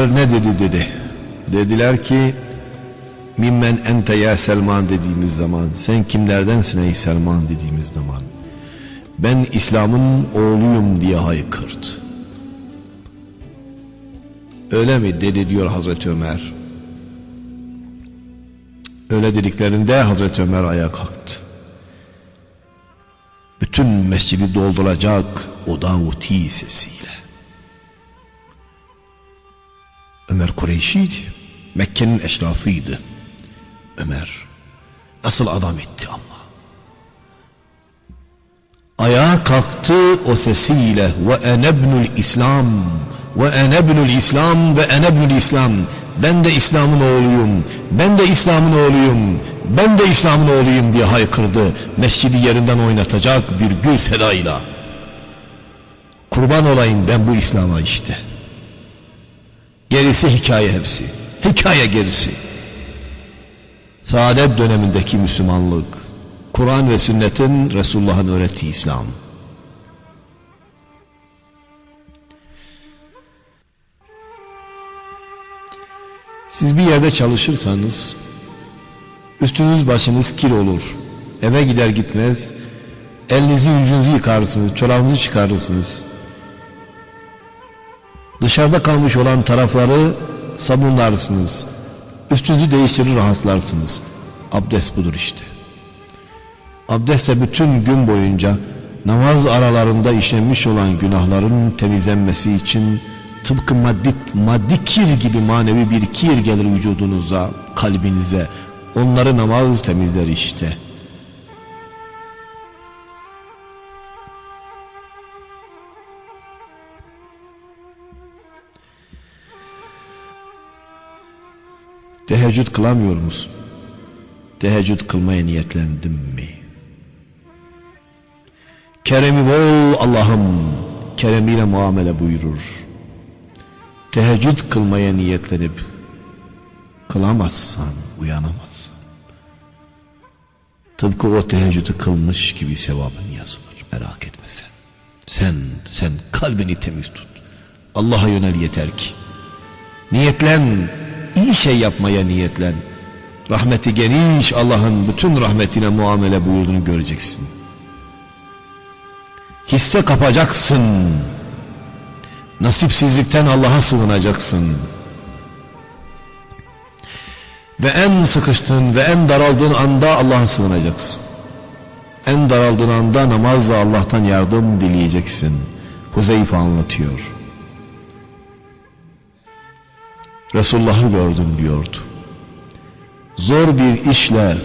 Ömer ne dedi dedi. Dediler ki Mimmen ente ya Selman dediğimiz zaman sen kimlerdensin ey Selman dediğimiz zaman ben İslam'ın oğluyum diye haykırdı. Öyle mi dedi diyor Hazreti Ömer. Öyle dediklerinde Hazreti Ömer ayağa kalktı. Bütün mescidi dolduracak o Davuti sesiyle. Ömer Kureyşiydi. Mekke'nin eşrafıydı. Ömer nasıl adam etti ama. Ayağa kalktı o sesiyle ve enebnül İslam ve enebnül İslam ve enebnül İslam ben de İslam'ın oğluyum ben de İslam'ın oğluyum ben de İslam'ın oğluyum diye haykırdı mescidi yerinden oynatacak bir gül sedayla kurban olayım ben bu İslam'a işte Gerisi hikaye hepsi. Hikaye gerisi. Saadet dönemindeki Müslümanlık, Kur'an ve sünnetin Resulullah'ın öğrettiği İslam. Siz bir yerde çalışırsanız üstünüz başınız kir olur. Eve gider gitmez elinizi yüzünüzü yıkarsınız, çorabınızı çıkarırsınız. Dışarıda kalmış olan tarafları sabunlarsınız. Üstünüzü değiştirir rahatlarsınız. Abdest budur işte. Abdestle bütün gün boyunca namaz aralarında işlenmiş olan günahların temizlenmesi için tıpkı maddi, maddi kir gibi manevi bir kir gelir vücudunuza, kalbinize. onları namaz temizler işte. Teheccüd kılamıyor musun? Teheccüd kılmaya niyetlendim mi? Keremi bol Allah'ım keremiyle muamele buyurur. Teheccüd kılmaya niyetlenip kılamazsan uyanamazsın. Tıpkı o teheccüdü kılmış gibi sevabın yazılır. Merak etme sen. Sen, sen kalbini temiz tut. Allah'a yönel yeter ki. Niyetlen, iyi şey yapmaya niyetlen. Rahmeti geniş Allah'ın bütün rahmetine muamele buyurduğunu göreceksin. Hisse kapacaksın. Nasipsizlikten Allah'a sığınacaksın. Ve en sıkıştığın ve en daraldığın anda Allah'a sığınacaksın. En daraldığın anda namazla Allah'tan yardım dileyeceksin. Huzeyfe anlatıyor. Resulullah'ı gördüm diyordu. Zor bir işle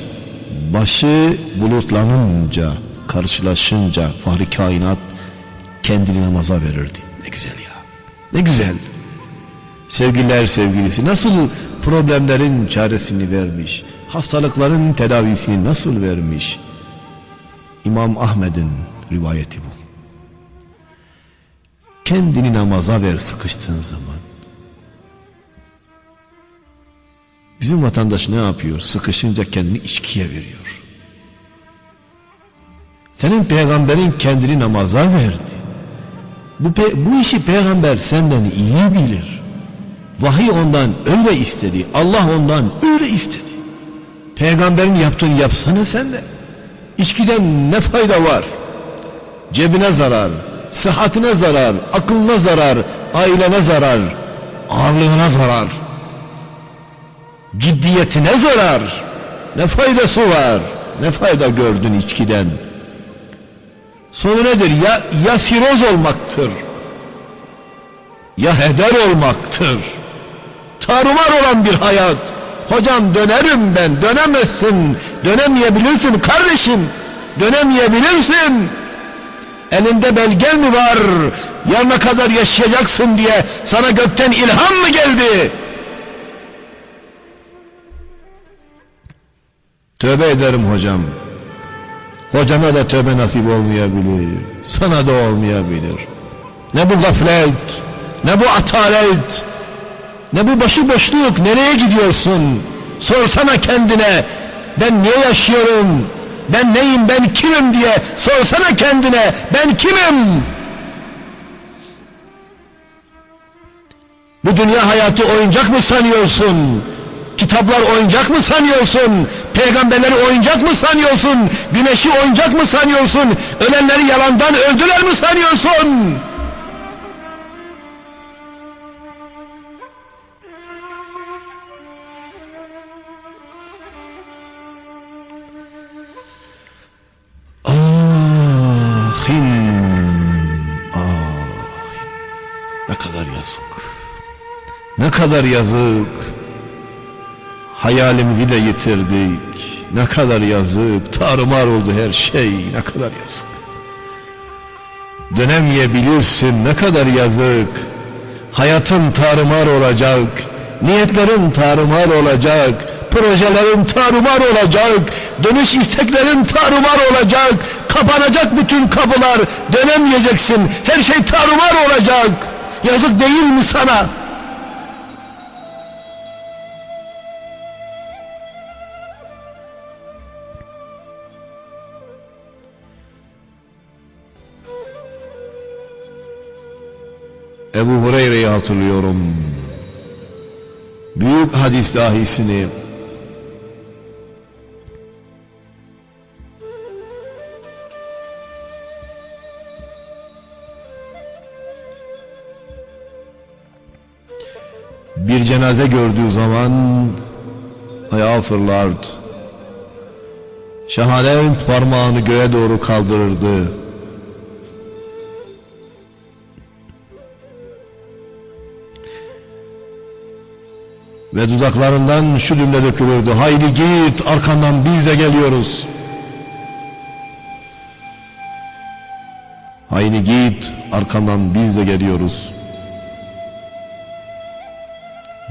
başı bulutlanınca, karşılaşınca Fahri Kainat kendini namaza verirdi. Ne güzel ya. Ne güzel. Sevgililer sevgilisi nasıl problemlerin çaresini vermiş. Hastalıkların tedavisini nasıl vermiş. İmam Ahmet'in rivayeti bu. Kendini namaza ver sıkıştığın zaman. Bizim vatandaş ne yapıyor? Sıkışınca kendini içkiye veriyor. Senin peygamberin kendini namaza verdi. Bu, bu işi peygamber senden iyi bilir. Vahiy ondan öyle istedi. Allah ondan öyle istedi. Peygamberin yaptığını yapsana sen de. İçkiden ne fayda var? Cebine zarar, sıhhatine zarar, aklına zarar, ailene zarar, ağırlığına zarar. Ciddiyetine zarar. Ne faydası var? Ne fayda gördün içkiden? Sonu nedir? Ya, ya siroz olmaktır. Ya heder olmaktır. Tarumar olan bir hayat. Hocam dönerim ben. Dönemezsin. Dönemeyebilirsin kardeşim. Dönemeyebilirsin. Elinde belgen mi var? Yarına kadar yaşayacaksın diye sana gökten ilham mı geldi? Tövbe ederim hocam. Hocana da tövbe nasip olmayabilir. Sana da olmayabilir. Ne bu gaflet, ne bu atalet, ne bu başıboşluk, nereye gidiyorsun? Sorsana kendine, ben niye yaşıyorum, ben neyim, ben kimim diye sorsana kendine, ben kimim? Bu dünya hayatı oyuncak mı sanıyorsun? Kitaplar oyuncak mı sanıyorsun? Peygamberleri oyuncak mı sanıyorsun? Güneşi oyuncak mı sanıyorsun? Ölenleri yalandan öldüler mi sanıyorsun? Ahin. Ne kadar yazık. Ne kadar yazık. Hayalimizi de yitirdik. Ne kadar yazık. Tarumar oldu her şey. Ne kadar yazık. Dönemeyebilirsin. Ne kadar yazık. Hayatın tarumar olacak. Niyetlerin tarumar olacak. Projelerin tarumar olacak. Dönüş isteklerin tarumar olacak. Kapanacak bütün kapılar. Dönemeyeceksin. Her şey tarumar olacak. Yazık değil mi sana? Ebu Hureyre'yi hatırlıyorum. Büyük hadis dahisini bir cenaze gördüğü zaman ayağa fırlardı. Şehadet parmağını göğe doğru kaldırırdı. Ve dudaklarından şu cümle dökülürdü. Haydi git arkandan biz de geliyoruz. Haydi git arkandan biz de geliyoruz.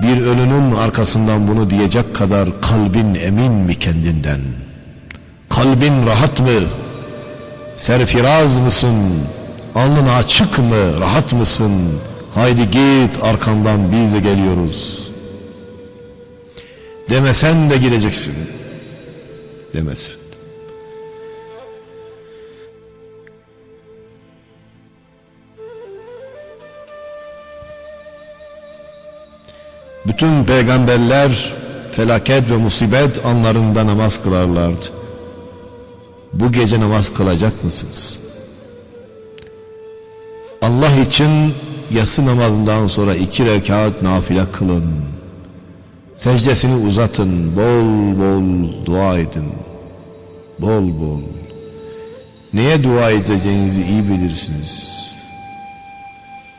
Bir ölünün arkasından bunu diyecek kadar kalbin emin mi kendinden? Kalbin rahat mı? Serfiraz mısın? Alnın açık mı? Rahat mısın? Haydi git arkandan biz de geliyoruz. Demesen de gireceksin. Demesen. Bütün peygamberler felaket ve musibet anlarında namaz kılarlardı. Bu gece namaz kılacak mısınız? Allah için yatsı namazından sonra iki rekat nafile kılın. Secdesini uzatın, bol bol dua edin. Bol bol. Neye dua edeceğinizi iyi bilirsiniz.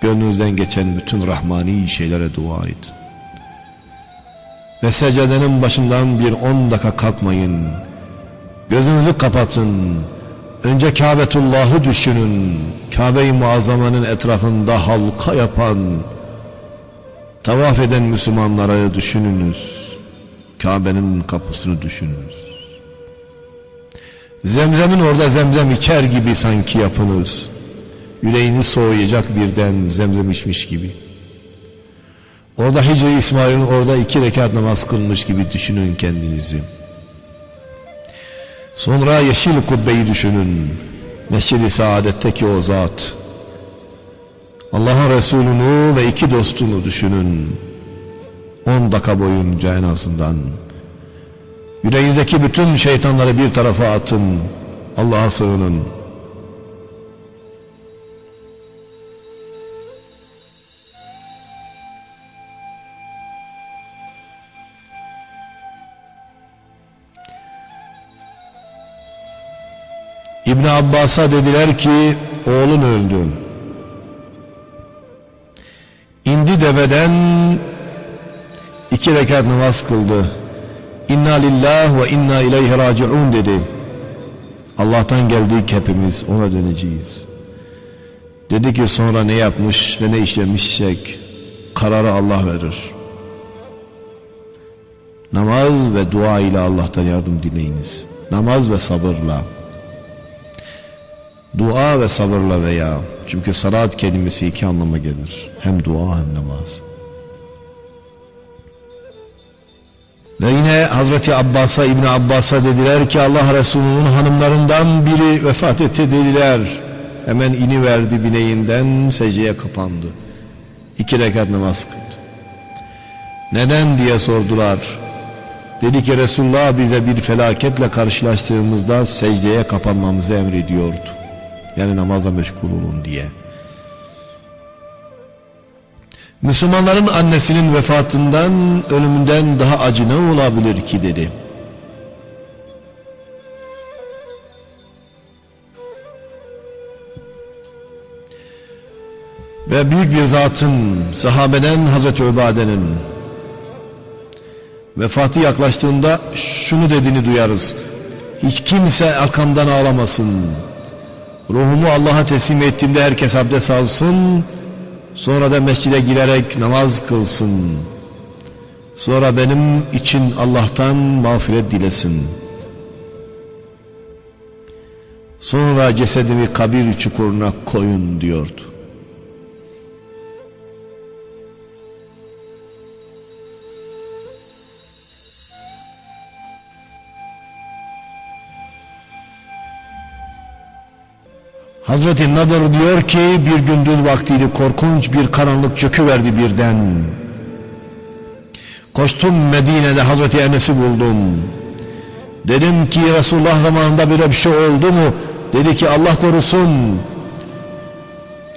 Gönlünüzden geçen bütün rahmani şeylere dua edin. Ve secdenin başından bir on dakika kalkmayın. Gözünüzü kapatın. Önce Kabetullah'ı düşünün. Kabe-i Muazzama'nın etrafında halka yapan, tavaf eden Müslümanları düşününüz. Kabe'nin kapısını düşününüz. Zemzemin orada zemzem içer gibi sanki yapınız. Yüreğini soğuyacak birden zemzem içmiş gibi. Orada Hicri İsmail'in orada iki rekat namaz kılmış gibi düşünün kendinizi. Sonra yeşil kubbeyi düşünün. Mescid-i Saadet'teki o zat. Allah'ın Resulünü ve iki dostunu düşünün. On dakika boyunca en azından. Yüreğinizdeki bütün şeytanları bir tarafa atın. Allah'a sığının. İbn Abbas'a dediler ki oğlun öldü. İndi deveden iki rekat namaz kıldı. İnna lillah ve inna ileyhi raciun dedi. Allah'tan geldik hepimiz ona döneceğiz. Dedi ki sonra ne yapmış ve ne işlemişsek kararı Allah verir. Namaz ve dua ile Allah'tan yardım dileyiniz. Namaz ve sabırla. Dua ve sabırla veya çünkü salat kelimesi iki anlama gelir. Hem dua hem namaz. Ve yine Hazreti Abbas'a İbni Abbas'a dediler ki Allah Resulü'nün hanımlarından biri vefat etti dediler. Hemen ini verdi bineğinden secdeye kapandı. İki rekat namaz kıldı. Neden diye sordular. Dedi ki Resulullah bize bir felaketle karşılaştığımızda secdeye kapanmamızı emrediyordu. Yani namazla meşgul olun diye. Müslümanların annesinin vefatından, ölümünden daha acı ne olabilir ki dedi. Ve büyük bir zatın, sahabeden Hazreti Öbade'nin vefatı yaklaştığında şunu dediğini duyarız. Hiç kimse arkamdan ağlamasın. Ruhumu Allah'a teslim ettiğimde herkes abdest alsın. Sonra da mescide girerek namaz kılsın. Sonra benim için Allah'tan mağfiret dilesin. Sonra cesedimi kabir çukuruna koyun diyordu. Hazreti Nadir diyor ki bir gündüz vaktiydi korkunç bir karanlık çöküverdi birden. Koştum Medine'de Hazreti Enes'i buldum. Dedim ki Resulullah zamanında böyle bir şey oldu mu? Dedi ki Allah korusun.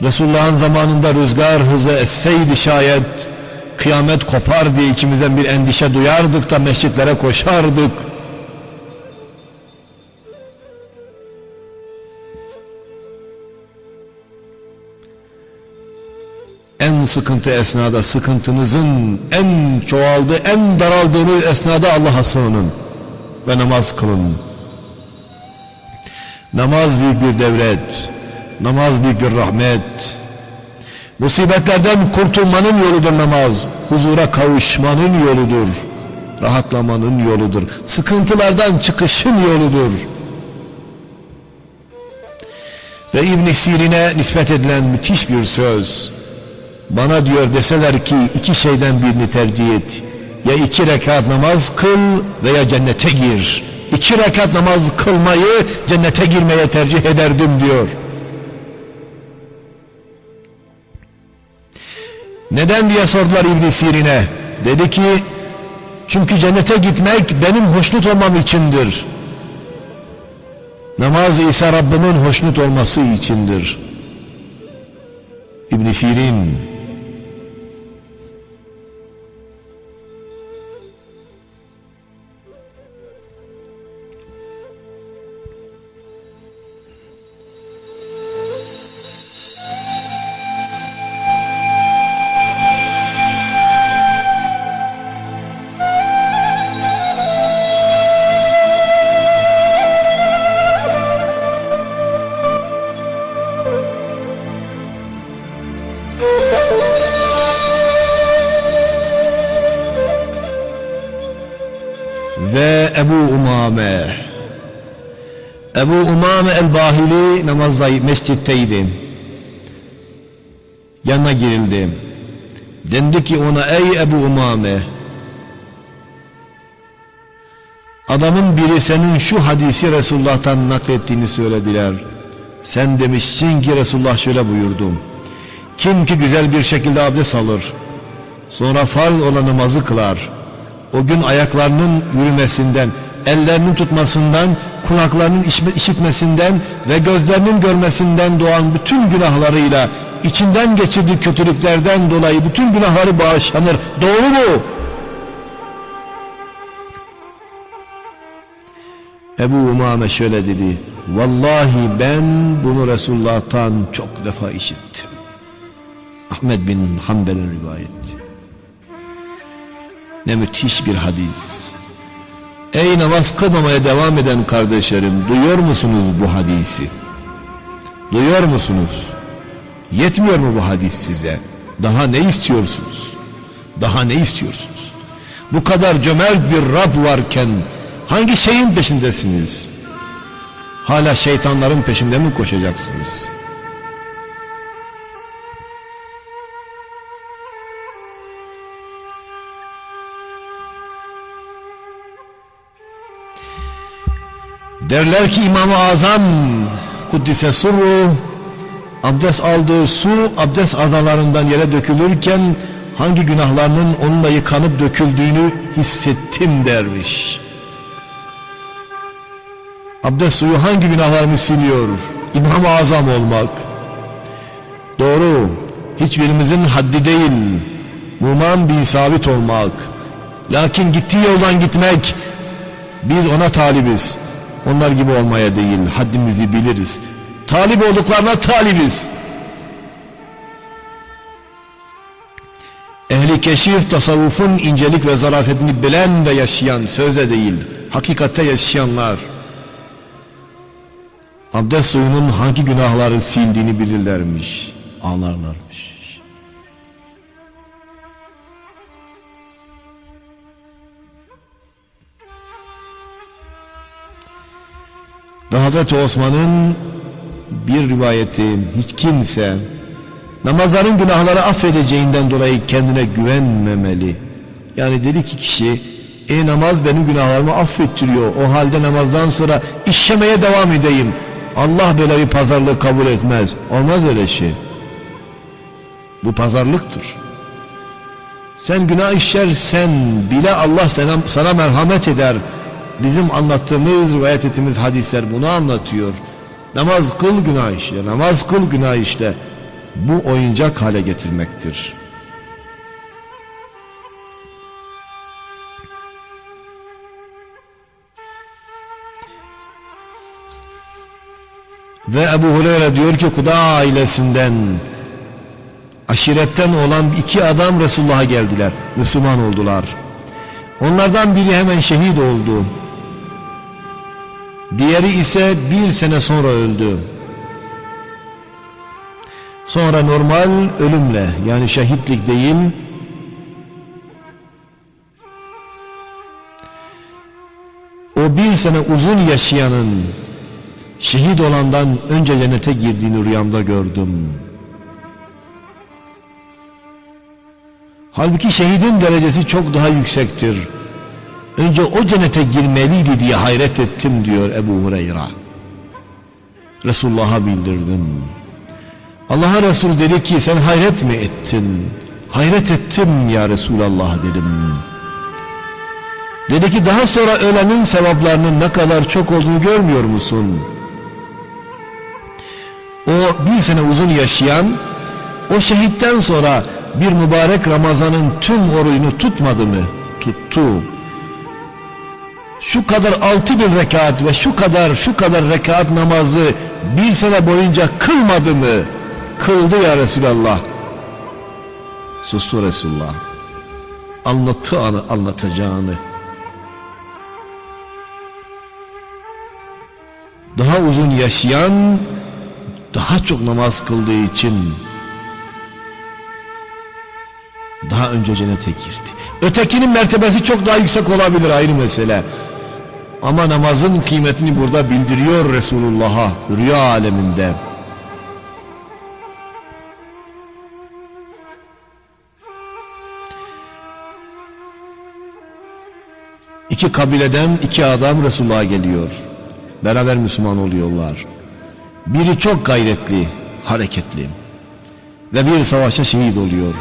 Resulullah'ın zamanında rüzgar hızı esseydi şayet kıyamet kopar diye içimizden bir endişe duyardık da mescitlere koşardık. Sıkıntı esnada, sıkıntınızın en çoğaldığı, en daraldığını esnada Allah'a sığının ve namaz kılın. Namaz büyük bir devlet, namaz büyük bir rahmet. Musibetlerden kurtulmanın yoludur namaz, huzura kavuşmanın yoludur, rahatlamanın yoludur, sıkıntılardan çıkışın yoludur. Ve İbn Sirin'e nispet edilen müthiş bir söz. Bana diyor deseler ki iki şeyden birini tercih et. Ya iki rekat namaz kıl veya cennete gir. İki rekat namaz kılmayı cennete girmeye tercih ederdim diyor. Neden diye sordular İbn Sirin'e. Dedi ki çünkü cennete gitmek benim hoşnut olmam içindir. Namaz ise Rabbimin hoşnut olması içindir. İbn Sirin namazda mescitteydi yanına girildi dendi ki ona ey Ebu Umame adamın biri senin şu hadisi Resulullah'tan naklettiğini söylediler. Sen demişsin ki Resulullah şöyle buyurdu kim ki güzel bir şekilde abdest alır sonra farz olan namazı kılar o gün ayaklarının yürümesinden, ellerinin tutmasından, kulaklarının işitmesinden ve gözlerinin görmesinden doğan bütün günahlarıyla içinden geçirdiği kötülüklerden dolayı bütün günahları bağışlanır. Doğru mu? Ebu Umame şöyle dedi. Vallahi ben bunu Resulullah'tan çok defa işittim. Ahmet bin Hanbel'in rivayeti. Ne müthiş bir hadis. Ey namaz kılmamaya devam eden kardeşlerim duyuyor musunuz bu hadisi? Duyuyor musunuz? Yetmiyor mu bu hadis size? Daha ne istiyorsunuz? Daha ne istiyorsunuz? Bu kadar cömert bir Rab varken hangi şeyin peşindesiniz? Hala şeytanların peşinde mi koşacaksınız? Derler ki İmam-ı Azam Kuddise Surru abdest aldığı su abdest azalarından yere dökülürken hangi günahlarının onunla yıkanıp döküldüğünü hissettim dermiş. Abdest suyu hangi günahlarımı siliyor? İmam-ı Azam olmak. Doğru, hiçbirimizin haddi değil, muman bir sabit olmak. Lakin gittiği yoldan gitmek, biz ona talibiz. Onlar gibi olmaya değil haddimizi biliriz. Talip olduklarına talibiz. Ehli keşif tasavvufun incelik ve zarafetini bilen ve yaşayan sözde değil hakikatte yaşayanlar abdest suyunun hangi günahları sildiğini bilirlermiş anlarlarmış. Ve Hazreti Osman'ın bir rivayeti hiç kimse namazların günahları affedeceğinden dolayı kendine güvenmemeli. Yani dedi ki kişi e namaz benim günahlarımı affettiriyor. O halde namazdan sonra işlemeye devam edeyim. Allah böyle bir pazarlık kabul etmez. Olmaz öyle şey. Bu pazarlıktır. Sen günah işlersen bile Allah sana, sana merhamet eder. Bizim anlattığımız, rivayet ettiğimiz hadisler bunu anlatıyor. Namaz kıl günah işle, namaz kıl günah işle. Bu oyuncak hale getirmektir. Ve Ebu Hureyre diyor ki Kuda ailesinden aşiretten olan iki adam Resulullah'a geldiler. Müslüman oldular. Onlardan biri hemen şehit oldu. Diğeri ise bir sene sonra öldü. Sonra normal ölümle yani şehitlik değil o bir sene uzun yaşayanın şehit olandan önce cennete girdiğini rüyamda gördüm. Halbuki şehidin derecesi çok daha yüksektir. Önce o cennete girmeliydi diye hayret ettim diyor Ebu Hureyre. Resulullah'a bildirdim. Allah'a Resul dedi ki sen hayret mi ettin? Hayret ettim ya Resulallah dedim. Dedi ki daha sonra ölenin sevaplarının ne kadar çok olduğunu görmüyor musun? O bir sene uzun yaşayan o şehitten sonra bir mübarek Ramazan'ın tüm orucunu tutmadı mı? Tuttu. Şu kadar altı bin rekat ve şu kadar şu kadar rekat namazı bir sene boyunca kılmadı mı? Kıldı ya Resulallah. Sustu Resulullah. Anlattı anı anlatacağını. Daha uzun yaşayan daha çok namaz kıldığı için daha önce cennete girdi. Ötekinin mertebesi çok daha yüksek olabilir ayrı mesele. Ama namazın kıymetini burada bildiriyor Resulullah'a rüya aleminde. İki kabileden iki adam Resulullah'a geliyor. Beraber Müslüman oluyorlar. Biri çok gayretli, hareketli ve bir savaşa şehit oluyor.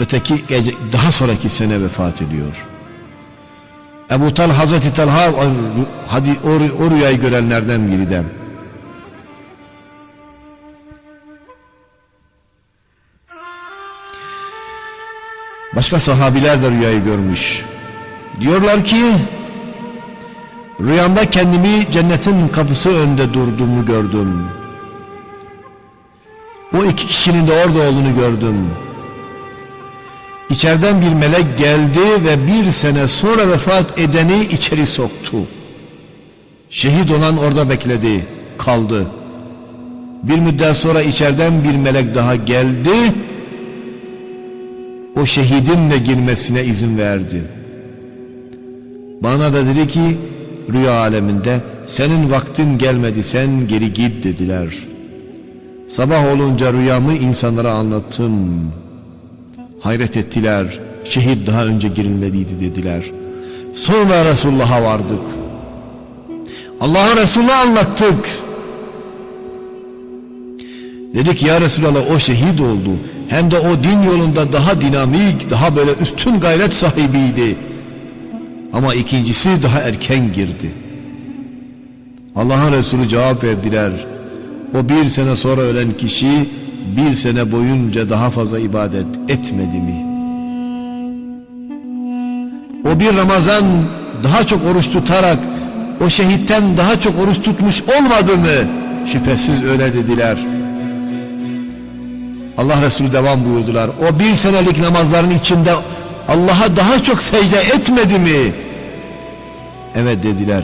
Öteki gece, daha sonraki sene vefat ediyor. Ebu Tal Hazreti Talha hadi o, o rüyayı görenlerden biri de. Başka sahabiler de rüyayı görmüş. Diyorlar ki rüyamda kendimi cennetin kapısı önünde durduğumu gördüm. O iki kişinin de orada olduğunu gördüm. İçeriden bir melek geldi ve bir sene sonra vefat edeni içeri soktu. Şehit olan orada bekledi, kaldı. Bir müddet sonra içeriden bir melek daha geldi. O şehidin de girmesine izin verdi. Bana da dedi ki rüya aleminde senin vaktin gelmedi sen geri git dediler. Sabah olunca rüyamı insanlara anlattım. Hayret ettiler. Şehit daha önce girilmeliydi dediler. Sonra Resulullah'a vardık. Allah'ın Resulü'ne anlattık. Dedik ya Resulallah o şehit oldu. Hem de o din yolunda daha dinamik, daha böyle üstün gayret sahibiydi. Ama ikincisi daha erken girdi. Allah'ın Resulü cevap verdiler. O bir sene sonra ölen kişi bir sene boyunca daha fazla ibadet etmedi mi? O bir Ramazan daha çok oruç tutarak o şehitten daha çok oruç tutmuş olmadı mı? Şüphesiz öyle dediler. Allah Resulü devam buyurdular. O bir senelik namazların içinde Allah'a daha çok secde etmedi mi? Evet dediler.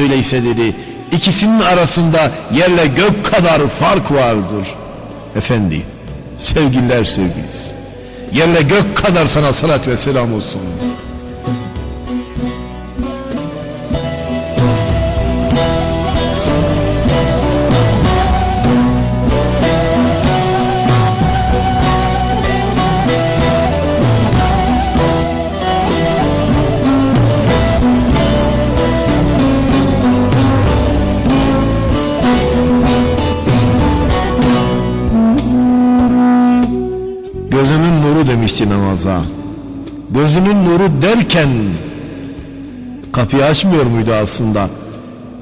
Öyleyse dedi. İkisinin arasında yerle gök kadar fark vardır. Efendi, sevgililer sevgilisi. Yerle gök kadar sana salat ve selam olsun. Derken kapıyı açmıyor muydu aslında?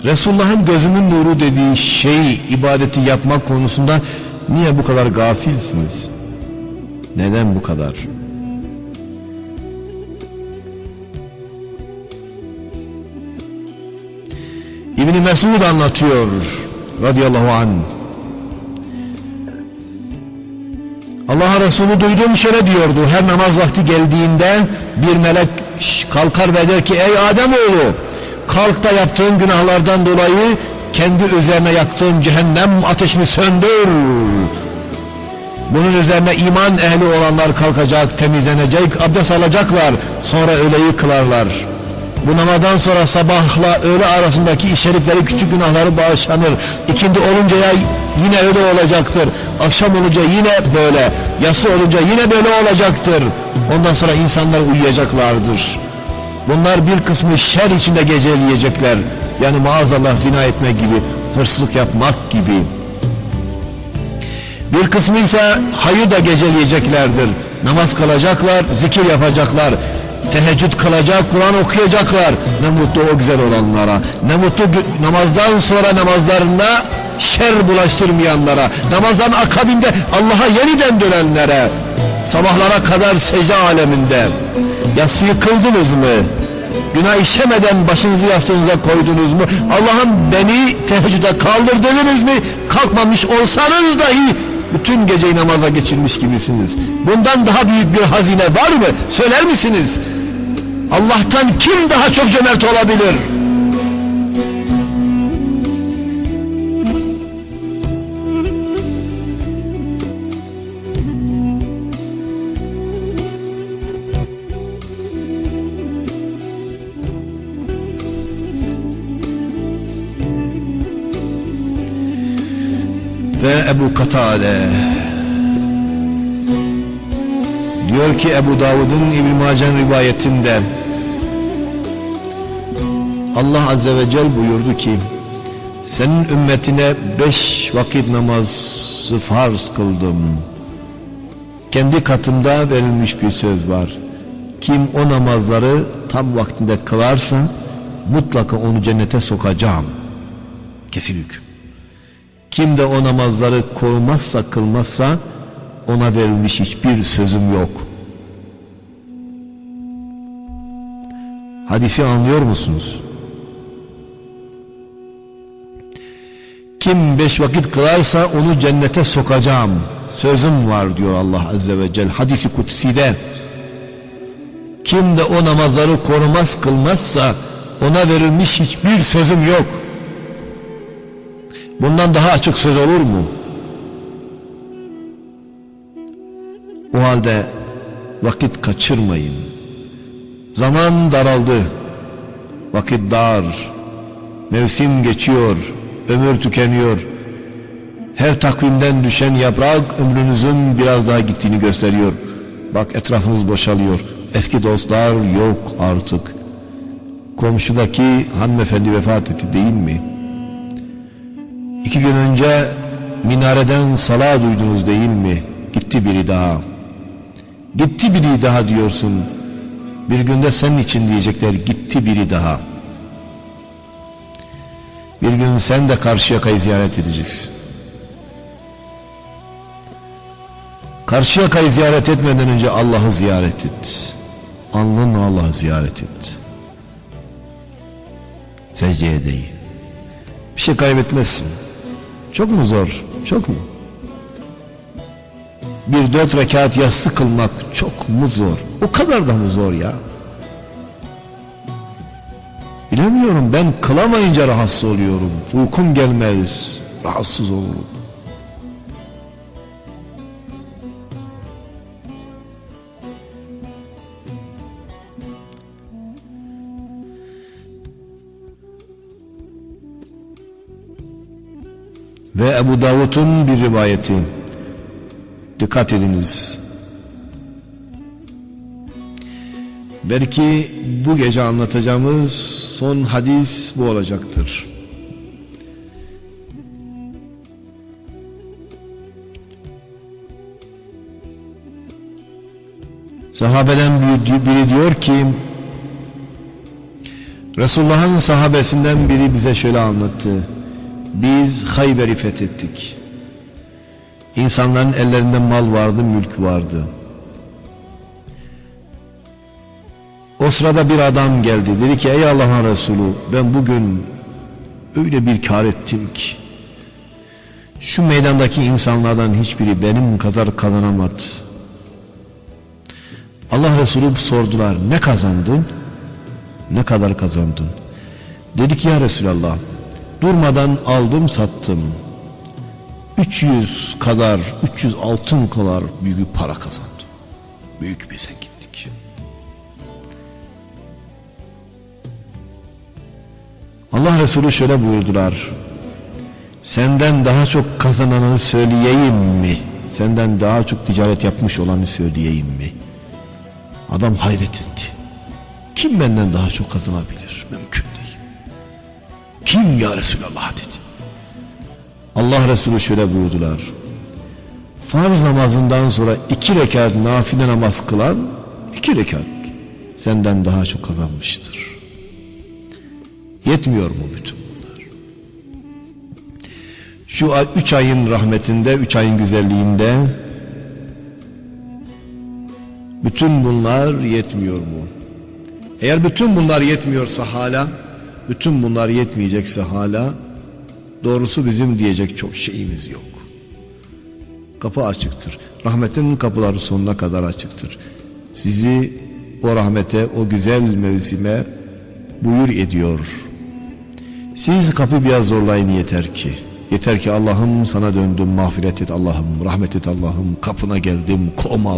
Resulullah'ın gözünün nuru dediği şey ibadeti yapmak konusunda niye bu kadar gafilsiniz? Neden bu kadar? İbni Mesud anlatıyor radıyallahu anh Allah Resulü duydum şöyle diyordu. Her namaz vakti geldiğinde bir melek kalkar ve der ki ey Ademoğlu kalk da yaptığın günahlardan dolayı kendi üzerine yaktığın cehennem ateşini söndür. Bunun üzerine iman ehli olanlar kalkacak, temizlenecek, abdest alacaklar. Sonra öğleyi kılarlar. Bu namazdan sonra sabahla öğle arasındaki işledikleri küçük günahları bağışlanır. İkindi olunca ya yine öyle olacaktır. Akşam olunca yine böyle. Yası olunca yine böyle olacaktır. Ondan sonra insanlar uyuyacaklardır. Bunlar bir kısmı şer içinde geceleyecekler. Yani maazallah zina etme gibi, hırsızlık yapmak gibi. Bir kısmı ise hayır da geceleyeceklerdir. Namaz kılacaklar, zikir yapacaklar. Teheccüd kılacak, Kur'an okuyacaklar. Ne mutlu o güzel olanlara. Ne mutlu namazdan sonra namazlarında şer bulaştırmayanlara. Namazdan akabinde Allah'a yeniden dönenlere. Sabahlara kadar secde aleminde. Yatsıyı kıldınız mı? Günah işlemeden başınızı yastığınıza koydunuz mu? Allah'ım beni teheccüde kaldır dediniz mi? Kalkmamış olsanız dahi bütün geceyi namaza geçirmiş gibisiniz. Bundan daha büyük bir hazine var mı? Söyler misiniz? Allah'tan kim daha çok cömert olabilir? ve Ebu Katade diyor ki Ebu Davud'un İbn Mace'n rivayetinde Allah Azze ve Celle buyurdu ki senin ümmetine beş vakit namazı farz kıldım. Kendi katımda verilmiş bir söz var. Kim o namazları tam vaktinde kılarsa mutlaka onu cennete sokacağım. Kesin hüküm. Kim de o namazları korumazsa kılmazsa ona verilmiş hiçbir sözüm yok. Hadisi anlıyor musunuz? Kim beş vakit kılarsa onu cennete sokacağım. Sözüm var diyor Allah Azze ve Celle. Hadisi kutside. Kim de o namazları korumaz kılmazsa ona verilmiş hiçbir sözüm yok. Bundan daha açık söz olur mu? O halde vakit kaçırmayın. Zaman daraldı. Vakit dar. Mevsim geçiyor. Ömür tükeniyor. Her takvimden düşen yaprak ömrünüzün biraz daha gittiğini gösteriyor. Bak etrafınız boşalıyor. Eski dostlar yok artık. Komşudaki hanımefendi vefat etti değil mi? İki gün önce minareden sala duydunuz değil mi? Gitti biri daha. Gitti biri daha diyorsun. Bir günde senin için diyecekler gitti biri daha. Bir gün sen de karşı yakayı ziyaret edeceksin. Karşı yakayı ziyaret etmeden önce Allah'ı ziyaret et. Alnınla Allah'ı ziyaret et. Secdeye değil. Bir şey kaybetmezsin. Çok mu zor? Çok mu? Bir dört rekat yatsı kılmak çok mu zor? O kadar da mı zor ya? Bilemiyorum ben kılamayınca rahatsız oluyorum. Uykum gelmez. Rahatsız olurum. Ve Ebu Davud'un bir rivayeti. Dikkat ediniz. Belki bu gece anlatacağımız son hadis bu olacaktır. Sahabeden biri diyor ki Resulullah'ın sahabesinden biri bize şöyle anlattı. Biz Hayber'i fethettik. İnsanların ellerinde mal vardı, mülk vardı. O sırada bir adam geldi. Dedi ki ey Allah'ın Resulü ben bugün öyle bir kar ettim ki. Şu meydandaki insanlardan hiçbiri benim kadar kazanamadı. Allah Resulü sordular ne kazandın? Ne kadar kazandın? Dedi ki ya Resulallah durmadan aldım sattım. 300 kadar 300 altın kadar büyük bir para kazandım. Büyük bir zenginlik. Allah Resulü şöyle buyurdular. Senden daha çok kazananı söyleyeyim mi? Senden daha çok ticaret yapmış olanı söyleyeyim mi? Adam hayret etti. Kim benden daha çok kazanabilir? Mümkün değil. Kim ya Resulallah dedi. Allah Resulü şöyle buyurdular. Farz namazından sonra iki rekat nafile namaz kılan iki rekat senden daha çok kazanmıştır. Yetmiyor mu bütün bunlar? Şu üç ayın rahmetinde, üç ayın güzelliğinde bütün bunlar yetmiyor mu? Eğer bütün bunlar yetmiyorsa hala, bütün bunlar yetmeyecekse hala, doğrusu bizim diyecek çok şeyimiz yok. Kapı açıktır. Rahmetin kapıları sonuna kadar açıktır. Sizi o rahmete, o güzel mevsime buyur ediyor. Siz kapı biraz zorlayın yeter ki. Yeter ki Allah'ım sana döndüm, mağfiret et Allah'ım, rahmet et Allah'ım, kapına geldim, koma